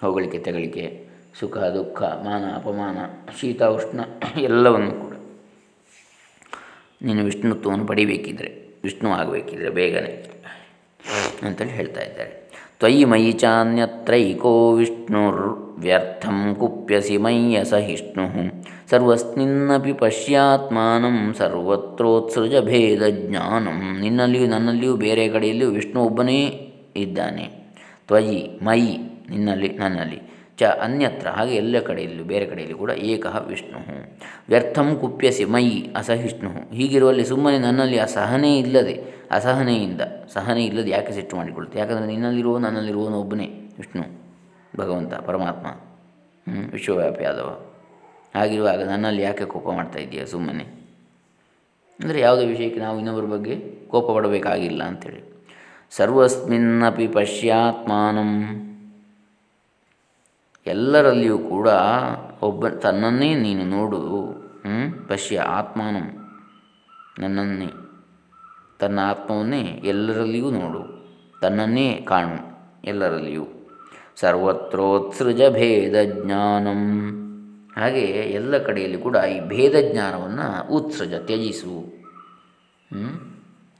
ಹೊಗಳಿಕೆ, ತೆಗಳಿಕೆ, ಸುಖ, ದುಃಖ, ಮಾನ, ಅಪಮಾನ, ಶೀತ, ಉಷ್ಣ ಎಲ್ಲವನ್ನು ಕೂಡ ನೀನು ವಿಷ್ಣುತ್ವವನ್ನು ಪಡಿಬೇಕಿದ್ರೆ, ವಿಷ್ಣು ಆಗಬೇಕಿದ್ರೆ ಬೇಗನೆ. ಅಂತೇಳಿ ಹೇಳ್ತಾ ಇದ್ದಾರೆ ತ್ವಯಿ ಮಯಿ ಚಾನ್ಯತ್ರೈಕೋ ವ್ಯರ್ಥಂ ಕುಪ್ಯಸಿ ಮಯ್ಯ ಸಹಿಷ್ಣು ಸರ್ವಸ್ನಿನ್ನಪಿ ಪಶ್ಯಾತ್ಮಾನಂ ಸರ್ವತ್ರೋತ್ಸೃಜ ಭೇದ ಜ್ಞಾನಂ ನಿನ್ನಲ್ಲಿಯೂ ನನ್ನಲ್ಲಿಯೂ ಬೇರೆ ಕಡೆಯಲ್ಲಿಯೂ ವಿಷ್ಣು ಒಬ್ಬನೇ ಇದ್ದಾನೆ ತ್ವಯಿ ಮಯಿ ನಿನ್ನಲ್ಲಿ ನನ್ನಲ್ಲಿ ಚ ಅನ್ಯತ್ರ, ಹಾಗೆ ಎಲ್ಲ ಕಡೆಯಲ್ಲೂ, ಬೇರೆ ಕಡೆಯಲ್ಲಿ ಕೂಡ ಏಕಃ ವಿಷ್ಣು. ವ್ಯರ್ಥಂ ಕುಪ್ಯಸಿ ಮೈ ಅಸಹಿಷ್ಣು ಹೀಗಿರುವಲ್ಲಿ ಸುಮ್ಮನೆ ನನ್ನಲ್ಲಿ ಅಸಹನೆ ಇಲ್ಲದೆ, ಅಸಹನೆಯಿಂದ, ಸಹನೆ ಇಲ್ಲದೆ ಯಾಕೆ ಸಿಟ್ಟು ಮಾಡಿಕೊಳ್ಳುತ್ತೆ? ಯಾಕಂದರೆ ನಿನ್ನಲ್ಲಿರುವ ನನ್ನಲ್ಲಿರುವನು ಒಬ್ಬನೇ ವಿಷ್ಣು, ಭಗವಂತ, ಪರಮಾತ್ಮ ವಿಶ್ವವ್ಯಾಪಿ ಆದವ. ಹಾಗಿರುವಾಗ ನನ್ನಲ್ಲಿ ಯಾಕೆ ಕೋಪ ಮಾಡ್ತಾ ಇದೆಯಾ ಸುಮ್ಮನೆ? ಅಂದರೆ ಯಾವುದೇ ವಿಷಯಕ್ಕೆ ನಾವು ಇನ್ನೊಬ್ಬರ ಬಗ್ಗೆ ಕೋಪ ಪಡಬೇಕಾಗಿಲ್ಲ ಅಂಥೇಳಿ ಸರ್ವಸ್ಮಿನ್ನಪಿ ಪಶ್ಯಾತ್ಮಾನಂ. ಎಲ್ಲರಲ್ಲಿಯೂ ಕೂಡ ಒಬ್ಬ ತನ್ನನ್ನೇ ನೀನು ನೋಡು ಪಶ್ಯ ಆತ್ಮಾನಂ ನನ್ನನ್ನೇ. ತನ್ನ ಆತ್ಮವನ್ನೇ ಎಲ್ಲರಲ್ಲಿಯೂ ನೋಡು, ತನ್ನನ್ನೇ ಕಾಣು ಎಲ್ಲರಲ್ಲಿಯೂ. ಸರ್ವತ್ರೋತ್ಸೃಜ ಭೇದ ಜ್ಞಾನಂ ಹಾಗೆ ಎಲ್ಲ ಕಡೆಯಲ್ಲಿ ಕೂಡ ಈ ಭೇದ ಜ್ಞಾನವನ್ನು ಉತ್ಸೃಜ, ತ್ಯಜಿಸು.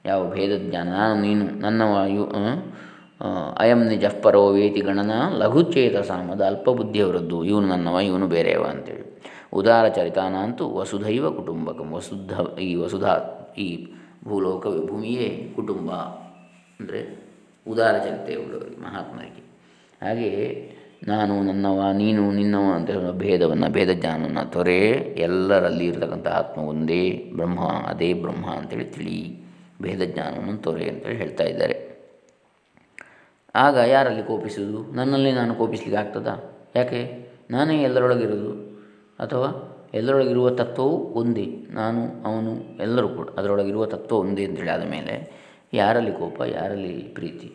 ಯಾವ ಭೇದ ಜ್ಞಾನ ನಾನು ನೀನು ನನ್ನ ವಾಯು ಅಯಂ ನಿಜ ಪರೋ ವೇತಿ ಗಣನ ಲಘುಚೇತ ಸಾಮದ ಅಲ್ಪಬುದ್ಧಿಯವರದ್ದು ಇವನು ನನ್ನವ, ಇವನು ಬೇರೆಯವ ಅಂತೇಳಿ. ಉದಾರ ಚರಿತಾನಂತೂ ವಸುಧೈವ ಕುಟುಂಬಕಂ ವಸುಧ ಈ ವಸುಧ, ಈ ಭೂಲೋಕ ಭೂಮಿಯೇ ಕುಟುಂಬ ಅಂದರೆ ಉದಾರ ಚರಿತೆ ಉಳ್ಳವರಿಗೆ, ಮಹಾತ್ಮರಿಗೆ. ಹಾಗೆಯೇ ನಾನು ನನ್ನವ, ನೀನು ನಿನ್ನವ ಅಂತ ಹೇಳುವ ಭೇದವನ್ನು ಭೇದ ಜ್ಞಾನವನ್ನು ತೊರೆ ಎಲ್ಲರಲ್ಲಿ ಇರತಕ್ಕಂಥ ಆತ್ಮ ಒಂದೇ ಬ್ರಹ್ಮ, ಅದೇ ಬ್ರಹ್ಮ ಅಂತೇಳಿ ತಿಳಿ ಭೇದ ಜ್ಞಾನವನ್ನು ತೊರೆ ಅಂತೇಳಿ ಹೇಳ್ತಾ ಇದ್ದಾರೆ. ಆಗ ಯಾರಲ್ಲಿ ಕೋಪಿಸುವುದು? ನನ್ನಲ್ಲಿ ನಾನು ಕೋಪಿಸಲಿಕ್ಕೆ ಆಗ್ತದಾ? ಯಾಕೆ? ನಾನೇ ಎಲ್ಲರೊಳಗಿರೋದು ಅಥವಾ ಎಲ್ಲರೊಳಗಿರುವ ತತ್ವವು ಒಂದೇ? ನಾನು, ಅವನು, ಎಲ್ಲರೂ ಕೂಡ ಅದರೊಳಗಿರುವ ತತ್ವ ಒಂದೇ ಅಂತೇಳಿ ಆದ ಮೇಲೆ ಯಾರಲ್ಲಿ ಕೋಪ, ಯಾರಲ್ಲಿ ಪ್ರೀತಿ?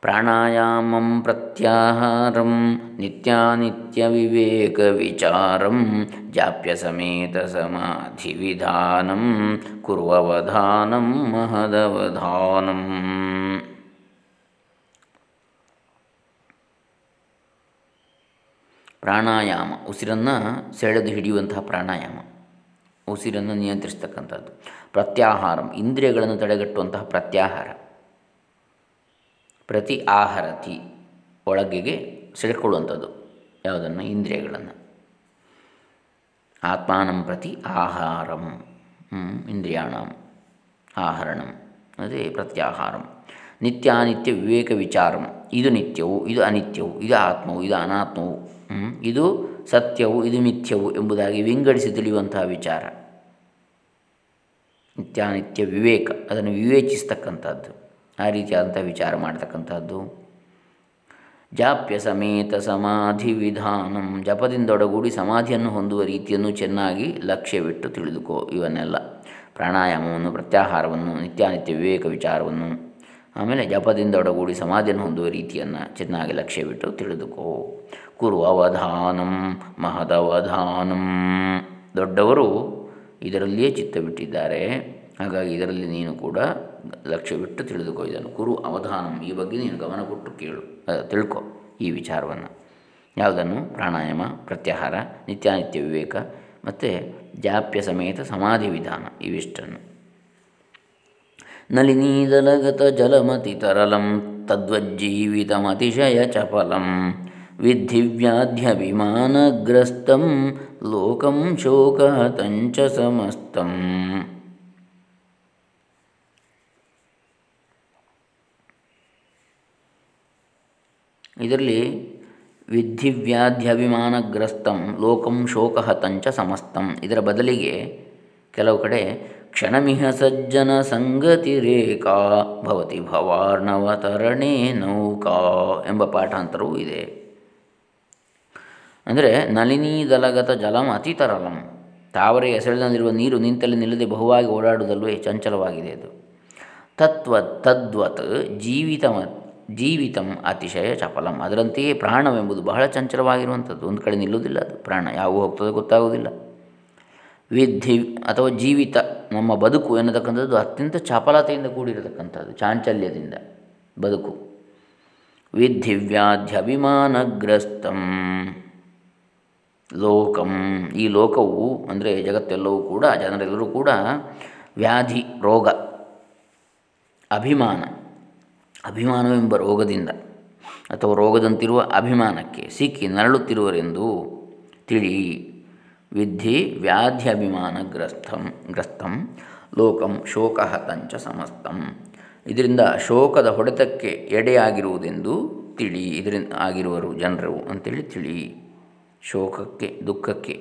ಪ್ರಾಣಾಯಾಮಂ ಪ್ರತ್ಯಾಹಾರಂ ನಿತ್ಯಾನಿತ್ಯ ವಿವೇಕ ವಿಚಾರಂ ಜಾಪ್ಯ ಸಮೇತ ಸಮಾಧಿ ವಿಧಾನಂ ಕುರುವವಧಾನಂ ಮಹದವಧಾನಂ. ಪ್ರಾಣಾಯಾಮ. ಉಸಿರನ್ನು ಸೆಳೆದು ಹಿಡಿಯುವಂತಹ ಪ್ರಾಣಾಯಾಮ. ಉಸಿರನ್ನು ನಿಯಂತ್ರಿಸ್ತಕ್ಕಂಥದ್ದು. ಪ್ರತ್ಯಾಹಾರಂ. ಇಂದ್ರಿಯಗಳನ್ನು ತಡೆಗಟ್ಟುವಂತಹ ಪ್ರತ್ಯಾಹಾರ. ಪ್ರತಿ ಆಹಾರತಿ ಒಳಗೆಗೆ ಸೆಳೆಕೊಳ್ಳುವಂಥದ್ದು. ಯಾವುದನ್ನು? ಇಂದ್ರಿಯಗಳನ್ನು. ಆತ್ಮಾನಂ ಪ್ರತಿ ಆಹಾರಂ. ಇಂದ್ರಿಯಾಣಂ. ಆಹರಣಂ. ಅದೇ ಪ್ರತ್ಯಾಹಾರಂ. ನಿತ್ಯಾನಿತ್ಯ ವಿವೇಕ ವಿಚಾರಂ. ಇದು ನಿತ್ಯವು, ಇದು ಅನಿತ್ಯವು, ಇದು ಆತ್ಮವು, ಇದು ಅನಾತ್ಮವು. ಇದು ಸತ್ಯವು, ಇದು ಮಿಥ್ಯವು ಎಂಬುದಾಗಿ ವಿಂಗಡಿಸಿ ತಿಳಿಯುವಂತಹ ವಿಚಾರ. ನಿತ್ಯಾನಿತ್ಯ ವಿವೇಕ, ಅದನ್ನು ವಿವೇಚಿಸ್ತಕ್ಕಂಥದ್ದು. ಆ ರೀತಿಯಾದಂಥ ವಿಚಾರ ಮಾಡ್ತಕ್ಕಂಥದ್ದು. ಜಾಪ್ಯ ಸಮೇತ ಸಮಾಧಿ ವಿಧಾನಂ ಜಪದಿಂದೊಡಗೂಡಿ ಸಮಾಧಿಯನ್ನು ಹೊಂದುವ ರೀತಿಯನ್ನು ಚೆನ್ನಾಗಿ ಲಕ್ಷ್ಯವಿಟ್ಟು ತಿಳಿದುಕೋ ಇವನ್ನೆಲ್ಲ. ಪ್ರಾಣಾಯಾಮವನ್ನು, ಪ್ರತ್ಯಾಹಾರವನ್ನು ನಿತ್ಯಾನಿತ್ಯ ವಿವೇಕ ವಿಚಾರವನ್ನು, ಆಮೇಲೆ ಜಪದಿಂದೊಡಗೂಡಿ ಸಮಾಧಿಯನ್ನು ಹೊಂದುವ ರೀತಿಯನ್ನು ಚೆನ್ನಾಗಿ ಲಕ್ಷ್ಯವಿಟ್ಟು ತಿಳಿದುಕೋ. ಕುರು ಅವಧಾನಂ ಮಹದವಧಾನಂ. ದೊಡ್ಡವರು ಇದರಲ್ಲಿಯೇ ಚಿತ್ತ ಬಿಟ್ಟಿದ್ದಾರೆ ಹಾಗಾಗಿ ಇದರಲ್ಲಿ ನೀನು ಕೂಡ ಲಕ್ಷ್ಯವಿಟ್ಟು ತಿಳಿದುಕೋ ಇದನ್ನು ಕುರು ಅವಧಾನಂ, ಈ ಬಗ್ಗೆ ನೀನು ಗಮನ ಕೊಟ್ಟು ಕೇಳು ತಿಳ್ಕೊ ಈ ವಿಚಾರವನ್ನು. ಯಾವುದನ್ನು? ಪ್ರಾಣಾಯಾಮ, ಪ್ರತ್ಯಾಹಾರ, ನಿತ್ಯಾನಿತ್ಯ ವಿವೇಕ, ಮತ್ತು ಜಾಪ್ಯ ಸಮೇತ ಸಮಾಧಿ ವಿಧಾನ, ಇವಿಷ್ಟನ್ನು. ನಲಿನೀದಲಗತ ಜಲಮತಿ ತರಲಂ, ತದ್ವಜ್ಜೀವಿತಮತಿಶಯ ಚಪಲಂ. ವಿಧಿವ್ಯಾಧ್ಯಭಿಮಾನಗ್ರಸ್ತಂ ಲೋಕಂ ಶೋಕಹತಂಚ ಸಮಸ್ತಂ. ಇದರಲ್ಲಿ ವಿಧಿವ್ಯಾಧ್ಯಭಿಮಾನಗ್ರಸ್ತಂ ಲೋಕಂ ಶೋಕಹತಂಚ ಸಮಸ್ತಂ. ಇದರ ಬದಲಿಗೆ ಕೆಲವು ಕಡೆ ಕ್ಷಣಮಿಹ ಸಜ್ಜನ ಸಂಗತಿರೇಕಾ ಭವತಿ ಭವಾರ್ಣವತರಣೇ ನೌಕಾ ಎಂಬ ಪಾಠಾಂತರವೂ ಇದೆ. ಅಂದರೆ ನಳಿನೀದಲಗತ ಜಲಂ ಅತಿ ತರಲಂ. ತಾವರೆ ಎಸಳಿನಲ್ಲಿರುವ ನೀರು ನಿಂತಲ್ಲಿ ನಿಲ್ಲದೆ ಬಹುವಾಗಿ ಓಡಾಡುವುದಲ್ಲೂ ಚಂಚಲವಾಗಿದೆ ಅದು. ತತ್ವ ತದ್ವತ್ ಜೀವಿತ ಜೀವಿತಂ ಅತಿಶಯ ಚಪಲಂ. ಅದರಂತೆಯೇ ಪ್ರಾಣವೆಂಬುದು ಬಹಳ ಚಂಚಲವಾಗಿರುವಂಥದ್ದು. ಒಂದು ಕಡೆ ನಿಲ್ಲುವುದಿಲ್ಲ ಅದು. ಪ್ರಾಣ ಯಾವ ಹೋಗ್ತದೆ ಗೊತ್ತಾಗುವುದಿಲ್ಲ. ವಿಧಿ ಅಥವಾ ಜೀವಿತ ನಮ್ಮ ಬದುಕು ಎನ್ನತಕ್ಕಂಥದ್ದು ಅತ್ಯಂತ ಚಪಲತೆಯಿಂದ ಕೂಡಿರತಕ್ಕಂಥದ್ದು. ಚಾಂಚಲ್ಯದಿಂದ ಬದುಕು. ವಿಧಿವ್ಯಾಧ್ಯಭಿಮಾನಗ್ರಸ್ತಂ ಲೋಕಂ. ಈ ಲೋಕವು ಅಂದರೆ ಜಗತ್ತೆಲ್ಲವೂ ಕೂಡ, ಜನರೆಲ್ಲರೂ ಕೂಡ ವ್ಯಾಧಿ, ರೋಗ, ಅಭಿಮಾನ. ಅಭಿಮಾನವೆಂಬ ರೋಗದಿಂದ ಅಥವಾ ರೋಗದಂತಿರುವ ಅಭಿಮಾನಕ್ಕೆ ಸಿಕ್ಕಿ ನರಳುತ್ತಿರುವರೆಂದು ತಿಳಿ. ವಿಧಿ ವ್ಯಾಧ್ಯಭಿಮಾನಗ್ರಸ್ತಂ ಗ್ರಸ್ತಂ ಲೋಕಂ ಶೋಕಹತಂಚ ಸಮಸ್ತಂ. ಇದರಿಂದ ಶೋಕದ ಹೊಡೆತಕ್ಕೆ ಎಡೆಯಾಗಿರುವುದೆಂದು ತಿಳಿ. ಇದರಿಂದ ಆಗಿರುವರು ಜನರು ಅಂತೇಳಿ ತಿಳಿ. ಶೋಕಕ್ಕೆ, ದುಃಖಕ್ಕೆ.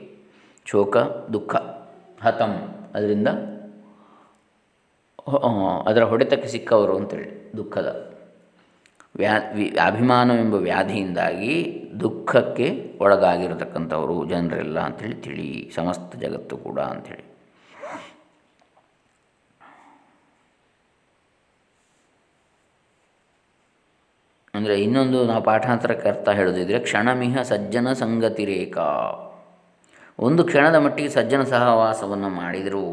ಶೋಕ, ದುಃಖ, ಹತಂ. ಅದರಿಂದ ಅದರ ಹೊಡೆತಕ್ಕೆ ಸಿಕ್ಕವರು ಅಂತೇಳಿ, ದುಃಖದ. ವ್ಯಾ ಅಭಿಮಾನವೆಂಬ ವ್ಯಾಧಿಯಿಂದಾಗಿ ದುಃಖಕ್ಕೆ ಒಳಗಾಗಿರತಕ್ಕಂಥವರು ಜನರೆಲ್ಲ ಅಂಥೇಳಿ ತಿಳಿ, ಸಮಸ್ತ ಜಗತ್ತು ಕೂಡ ಅಂಥೇಳಿ ಅಂದರೆ ಇನ್ನೊಂದು ನಾವು ಪಾಠಾಂತರಕ್ಕೆ ಅರ್ಥ ಹೇಳೋದಿದ್ರೆ, ಕ್ಷಣಮಿಹ ಸಜ್ಜನ ಸಂಗತಿ ರೇಖಾ ಒಂದು ಕ್ಷಣದ ಮಟ್ಟಿಗೆ ಸಜ್ಜನ ಸಹವಾಸವನ್ನು ಮಾಡಿದರೂ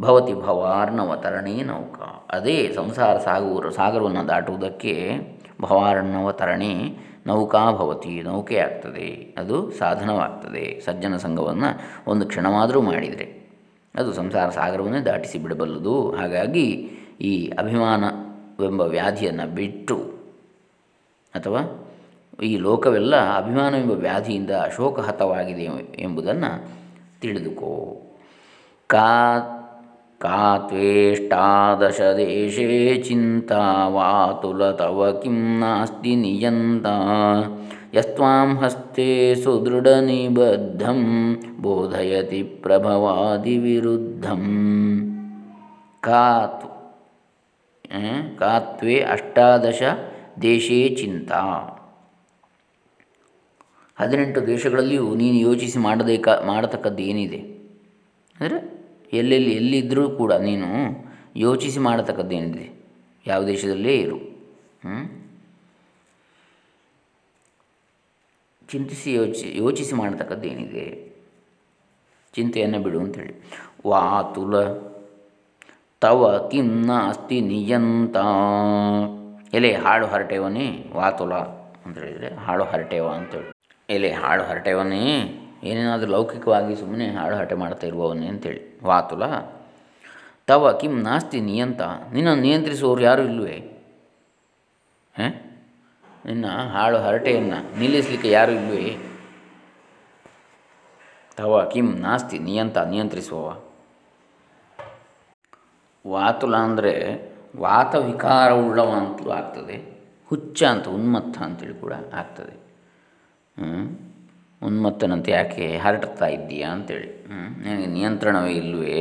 ಭವತಿ ಭವಾರ್ಣವತರಣೇ ನೌಕಾ. ಅದೇ ಸಂಸಾರ ಸಾಗುವರು, ಸಾಗರವನ್ನು ದಾಟುವುದಕ್ಕೆ ಭವಾರ್ಣವತರಣೆ ನೌಕಾ ಭವತಿ ನೌಕೆ ಆಗ್ತದೆ ಅದು ಸಾಧನವಾಗ್ತದೆ. ಸಜ್ಜನ ಸಂಘವನ್ನು ಒಂದು ಕ್ಷಣವಾದರೂ ಮಾಡಿದರೆ ಅದು ಸಂಸಾರ ಸಾಗರವನ್ನೇ ದಾಟಿಸಿ ಬಿಡಬಲ್ಲದು. ಹಾಗಾಗಿ ಈ ಎಂಬ ವ್ಯಾಧಿಯನ್ನು ಬಿಟ್ಟು ಅಥವಾ ಈ ಲೋಕವೆಲ್ಲ ಅಭಿಮಾನವೆಂಬ ವ್ಯಾಧಿಯಿಂದ ಅಶೋಕಹತವಾಗಿದೆ ಎಂಬುದನ್ನು ತಿಳಿದುಕೋ. ಕಾ ಕಾತ್ವೇಷ್ಟಾದಶ ದೇಶೇ ಚಿಂತಾ ವಾತುಲ ತವ ಕಿಂ ನಾಸ್ತಿ ನಿಯಂತ. ಯಸ್ವಾಂ ಹಸ್ತೆ ಸುದೃಢ ನಿಬದ್ಧಂ ಬೋಧಯತಿ ಪ್ರಭವಾದಿ ವಿರುದ್ಧಂ. ಕಾತು का त्वे ಅಷ್ಟಾದಶ ದೇಶೇ ಚಿಂತಾ ಹದಿನೆಂಟು ದೇಶಗಳಲ್ಲಿಯೂ ನೀನು ಯೋಚಿಸಿ ಮಾಡದೇಕ ಮಾಡತಕ್ಕದ್ದು ಏನಿದೆ ಅಂದರೆ ಎಲ್ಲೆಲ್ಲಿ ಎಲ್ಲಿದ್ದರೂ ಕೂಡ ನೀನು ಯೋಚಿಸಿ ಮಾಡತಕ್ಕದ್ದೇನಿದೆ ಯಾವ ದೇಶದಲ್ಲೇ ಇರು ಚಿಂತಿಸಿ ಯೋಚಿಸಿ ಯೋಚಿಸಿ ಮಾಡತಕ್ಕದ್ದೇನಿದೆ ಚಿಂತೆಯನ್ನು ಬಿಡು ಅಂಥೇಳಿ ವಾತುಲ ತವ ಕಿಂ ನಾಸ್ತಿ ನಿಯಂತ. ಎಲೆ ಹಾಡು ಹರಟೆವನೇ, ವಾತುಲ ಅಂತ ಹೇಳಿದರೆ ಹಾಡು ಹರಟೆವ ಅಂತೇಳಿ. ಎಲೆ ಹಾಡು ಹರಟೆವನೇ, ಏನೇನಾದರೂ ಲೌಕಿಕವಾಗಿ ಸುಮ್ಮನೆ ಹಾಡು ಹರಟೆ ಮಾಡ್ತಾ ಇರುವವನೇ ಅಂತೇಳಿ. ವಾತುಲ, ತವ ಕಿಂ ನಾಸ್ತಿ ನಿಯಂತ. ನಿನ್ನ ನಿಯಂತ್ರಿಸುವವರು ಯಾರೂ ಇಲ್ಲವೇ ಹಾಂ? ನಿನ್ನ ಹಾಳು ಹರಟೆಯನ್ನು ನಿಲ್ಲಿಸಲಿಕ್ಕೆ ಯಾರೂ ಇಲ್ಲವೇ ತವ ಕಿಂ ನಾಸ್ತಿ ನಿಯಂತ ನಿಯಂತ್ರಿಸುವವ. ವಾತುಲ ಅಂದರೆ ವಾತ ಅಂತಲೂ ಆಗ್ತದೆ ಹುಚ್ಚ ಅಂತ ಉನ್ಮತ್ತ ಅಂತೇಳಿ ಕೂಡ ಆಗ್ತದೆ. ಹ್ಞೂ ಉನ್ಮತ್ತನಂತೆ ಯಾಕೆ ಹರಡ್ತಾ ಇದ್ದೀಯಾ ಅಂತೇಳಿ. ನನಗೆ ನಿಯಂತ್ರಣವೇ ಇಲ್ಲವೇ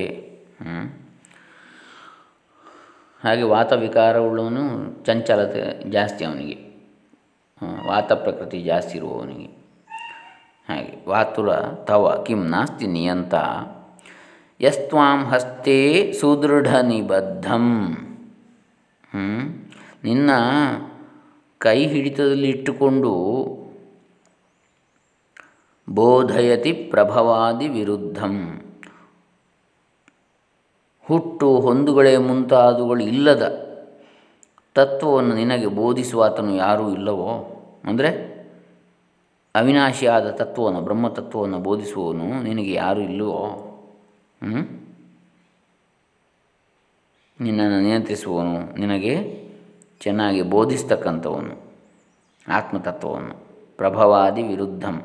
ಹಾಗೆ ವಾತ ವಿಕಾರವುಳ್ಳವನು ಚಂಚಲತೆ ಜಾಸ್ತಿ ಅವನಿಗೆ. ವಾತ ಪ್ರಕೃತಿ ಜಾಸ್ತಿ ಇರುವವನಿಗೆ. ಹಾಗೆ ವಾತುಲ ತವ ಕಿಂ ನಾಸ್ತಿ ನಿಯಂತ ಯಸ್ತ್ವಾಂ ಹಸ್ತೆ ಸುದೃಢ ನಿಬದ್ಧಂ ನಿನ್ನ ಕೈ ಹಿಡಿತದಲ್ಲಿ ಇಟ್ಟುಕೊಂಡು ಬೋಧಯತಿ ಪ್ರಭವಾದಿ ವಿರುದ್ಧಂ. ಹುಟ್ಟು ಹೊಂದುಗಳೇ ಮುಂತಾದವುಗಳು ಇಲ್ಲದ ತತ್ವವನ್ನು ನಿನಗೆ ಬೋಧಿಸುವಾತನು ಯಾರೂ ಇಲ್ಲವೋ? ಅಂದರೆ ಅವಿನಾಶಿಯಾದ ತತ್ವವನ್ನು, ಬ್ರಹ್ಮತತ್ವವನ್ನು ಬೋಧಿಸುವವನು ನಿನಗೆ ಯಾರೂ ಇಲ್ಲವೋ? ನಿನ್ನನ್ನು ನಿಯಂತ್ರಿಸುವವನು ನಿನಗೆ ಚೆನ್ನಾಗಿ ಬೋಧಿಸ್ತಕ್ಕಂಥವನು, ಆತ್ಮತತ್ವವನ್ನು, ಪ್ರಭವಾದಿ ವಿರುದ್ಧಂ.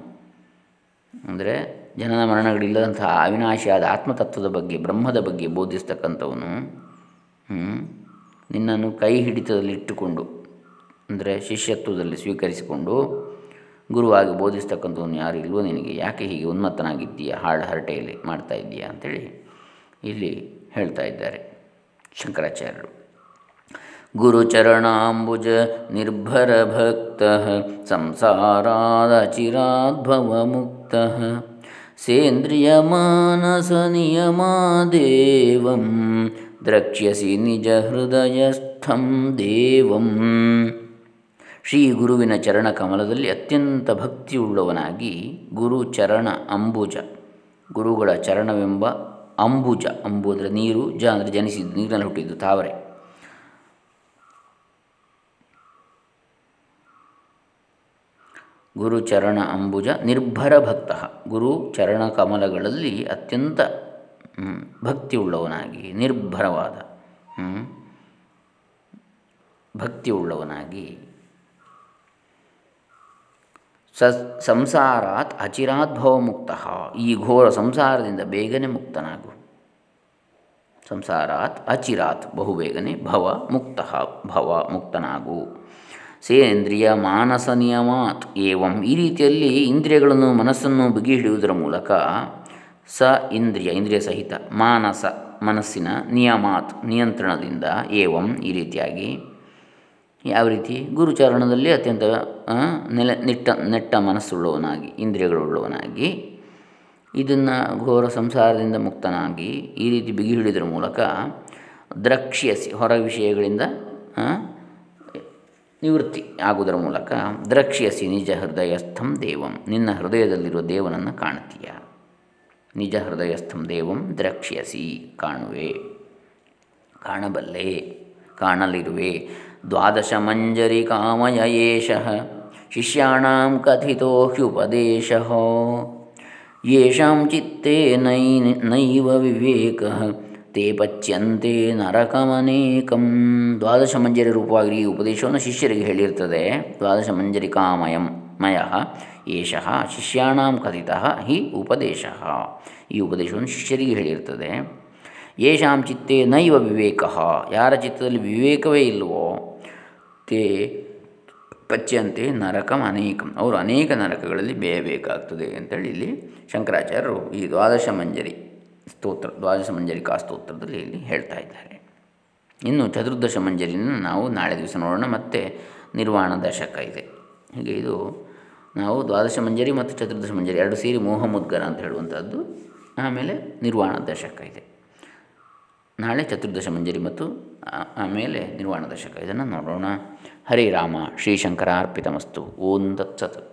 ಅಂದರೆ ಜನನ ಮರಣಗಳಿಲ್ಲದಂತಹ ಅವಿನಾಶಿಯಾದ ಆತ್ಮತತ್ವದ ಬಗ್ಗೆ, ಬ್ರಹ್ಮದ ಬಗ್ಗೆ ಬೋಧಿಸ್ತಕ್ಕಂಥವನು ನಿನ್ನನ್ನು ಕೈ ಹಿಡಿತದಲ್ಲಿಟ್ಟುಕೊಂಡು, ಅಂದರೆ ಶಿಷ್ಯತ್ವದಲ್ಲಿ ಸ್ವೀಕರಿಸಿಕೊಂಡು ಗುರುವಾಗಿ ಬೋಧಿಸ್ತಕ್ಕಂಥವನು ಯಾರು ಇಲ್ವೋ ನಿನಗೆ? ಯಾಕೆ ಹೀಗೆ ಉನ್ಮತ್ತನಾಗಿದ್ದೀಯಾ? ಹಾಳು ಹರಟೆಯಲ್ಲಿ ಮಾಡ್ತಾ ಇದ್ದೀಯಾ ಅಂಥೇಳಿ ಇಲ್ಲಿ ಹೇಳ್ತಾ ಇದ್ದಾರೆ ಶಂಕರಾಚಾರ್ಯರು. ಗುರುಚರಣಾಂಬುಜ ನಿರ್ಭರ ಭಕ್ತ ಸಂಸಾರಾದಚಿರಾದ್ಭವ ಮುಕ್ತ, ಸೇಂದ್ರಿಯ ಮಾನಸ ನಿಯಮಾದೇವಂ ದ್ರಕ್ಷ್ಯಸಿ ನಿಜ ಹೃದಯಸ್ಥಂ ದೇವಂ. ಶ್ರೀ ಗುರುವಿನ ಚರಣ ಕಮಲದಲ್ಲಿ ಅತ್ಯಂತ ಭಕ್ತಿಯುಳ್ಳವನಾಗಿ ಗುರು ಚರಣ ಅಂಬುಜ, ಗುರುಗಳ ಚರಣವೆಂಬ ಅಂಬುಜ, ಅಂಬು ಅಂದರೆ ನೀರು, ಜ ಅಂದರೆ ಜನಿಸಿದ್ದು ನೀರಿನಲ್ಲಿ ಹುಟ್ಟಿದ್ದು ತಾವರೆ. ಗುರು ಚರಣ ಅಂಬುಜ ನಿರ್ಭರ ಭಕ್ತ, ಗುರು ಚರಣ ಕಮಲಗಳಲ್ಲಿ ಅತ್ಯಂತ ಭಕ್ತಿಯುಳ್ಳವನಾಗಿ, ನಿರ್ಭರವಾದ ಭಕ್ತಿಯುಳ್ಳವನಾಗಿ ಸ ಸಂಸಾರಾತ್ ಅಚಿರಾದ್ಭವ ಮುಕ್ತ ಈ ಘೋರ ಸಂಸಾರದಿಂದ ಬೇಗನೆ ಮುಕ್ತನಾಗು. ಸಂಸಾರಾತ್ ಅಚಿರಾತ್ ಬಹುಬೇಗನೆ ಭವ ಮುಕ್ತ ಭವ ಮುಕ್ತನಾಗು ಸೇಂದ್ರಿಯ ಮಾನಸ ನಿಯಮಾತ್ ಏವಂ. ಈ ರೀತಿಯಲ್ಲಿ ಇಂದ್ರಿಯಗಳನ್ನು ಮನಸ್ಸನ್ನು ಬಿಗಿ ಹಿಡಿಯುವುದರ ಮೂಲಕ ಸ ಇಂದ್ರಿಯ ಇಂದ್ರಿಯ ಸಹಿತ ಮಾನಸ ಮನಸ್ಸಿನ ನಿಯಮಾತ್ ನಿಯಂತ್ರಣದಿಂದ ಏವಂ ಈ ರೀತಿಯಾಗಿ ಯಾವ ರೀತಿ? ಗುರುಚರಣದಲ್ಲಿ ಅತ್ಯಂತ ನೆಲೆ, ನಿಟ್ಟ, ನೆಟ್ಟ ಮನಸ್ಸುಳ್ಳವನಾಗಿ, ಇಂದ್ರಿಯಗಳುಳ್ಳವನಾಗಿ, ಇದನ್ನು ಘೋರ ಸಂಸಾರದಿಂದ ಮುಕ್ತನಾಗಿ, ಈ ರೀತಿ ಬಿಗಿ ಹಿಡಿದ್ರ ಮೂಲಕ ದ್ರಕ್ಷ್ಯಸಿ, ಹೊರ ವಿಷಯಗಳಿಂದ ನಿವೃತ್ತಿ ಆಗುವುದರ ಮೂಲಕ ದ್ರಕ್ಷ್ಯಸಿ ನಿಜ ಹೃದಯಸ್ಥಂ ದೇವಂ. ನಿನ್ನ ಹೃದಯದಲ್ಲಿರುವ ದೇವನನ್ನು ಕಾಣ್ತೀಯ ನಿಜ ಹೃದಯಸ್ಥಂ ದೇವಂ ದ್ರಕ್ಷ್ಯಸಿ ಕಾಣುವೆ. ಕಾಣಬಲ್ಲೆ, ಕಾಣಲಿರುವೆ. ಕಾಮಯ ಏಷ ಶಿಷ್ಯಾಣಾಂ ಕಥಿತೋ ಹ್ಯುಪದೇಶ. ಯೇಷಾಂ ಚಿತ್ತೇ ನೈ ನೈವ ವಿವೇಕ ತೇ ಪಚ್ಯಂತೆ ನರಕಮನೇಕಂ ದ್ವಾದಶ ಮಂಜರಿ ರೂಪವಾಗಿ ಈ ಉಪದೇಶವನ್ನು ಶಿಷ್ಯರಿಗೆ ಹೇಳಿರ್ತದೆ. ದ್ವಾದಶ ಮಂಜರಿ ಕಾಮಯಂ ಮಯ, ಏಷ ಶಿಷ್ಯಾಣಾಂ ಕಥಿತ ಹಿ ಉಪದೇಶ. ಈ ಉಪದೇಶವನ್ನು ಶಿಷ್ಯರಿಗೆ ಹೇಳಿರ್ತದೆ. ಯೇಷಾಂ ಚಿತ್ತೆ ನೈವ ವಿವೇಕ, ಯಾರ ಚಿತ್ತದಲ್ಲಿ ವಿವೇಕವೇ ಇಲ್ಲವೋ ತೇ ಪಚ್ಯಂತೆ ನರಕಂ ಅನೇಕಂ. ಅವರು ಅನೇಕ ನರಕಗಳಲ್ಲಿ ಬೇಯಬೇಕಾಗ್ತದೆ ಅಂತೇಳಿ ಇಲ್ಲಿ ಶಂಕರಾಚಾರ್ಯರು ಈ ದ್ವಾದಶ ಮಂಜರಿ ಸ್ತೋತ್ರ, ದ್ವಾದಶ ಮಂಜರಿಕಾ ಸ್ತೋತ್ರದಲ್ಲಿ ಇಲ್ಲಿ ಹೇಳ್ತಾ ಇದ್ದಾರೆ. ಇನ್ನು ಚತುರ್ದಶ ಮಂಜರಿನ ನಾವು ನಾಳೆ ದಿವಸ ನೋಡೋಣ, ಮತ್ತು ನಿರ್ವಾಣ ದಶಕ ಇದೆ. ಹೀಗೆ ಇದು ನಾವು ದ್ವಾದಶ ಮಂಜರಿ ಮತ್ತು ಚತುರ್ದಶ ಮಂಜರಿ ಎರಡು ಸೇರಿ ಮೋಹ ಮುದ್ಗರ ಅಂತ ಹೇಳುವಂಥದ್ದು ಆಮೇಲೆ ನಿರ್ವಾಣ ದಶಕ ಇದೆ. ನಾಳೆ ಚತುರ್ದಶ ಮಂಜರಿ ಮತ್ತು ಆಮೇಲೆ ನಿರ್ವಾಣ ದಶಕ. ಇದನ್ನು ನೋಡೋಣ. ಹರೇ ರಾಮ ಶ್ರೀಶಂಕರಾರ್ಪಿತಮಸ್ತು ಓಂ ತತ್ಸತ್.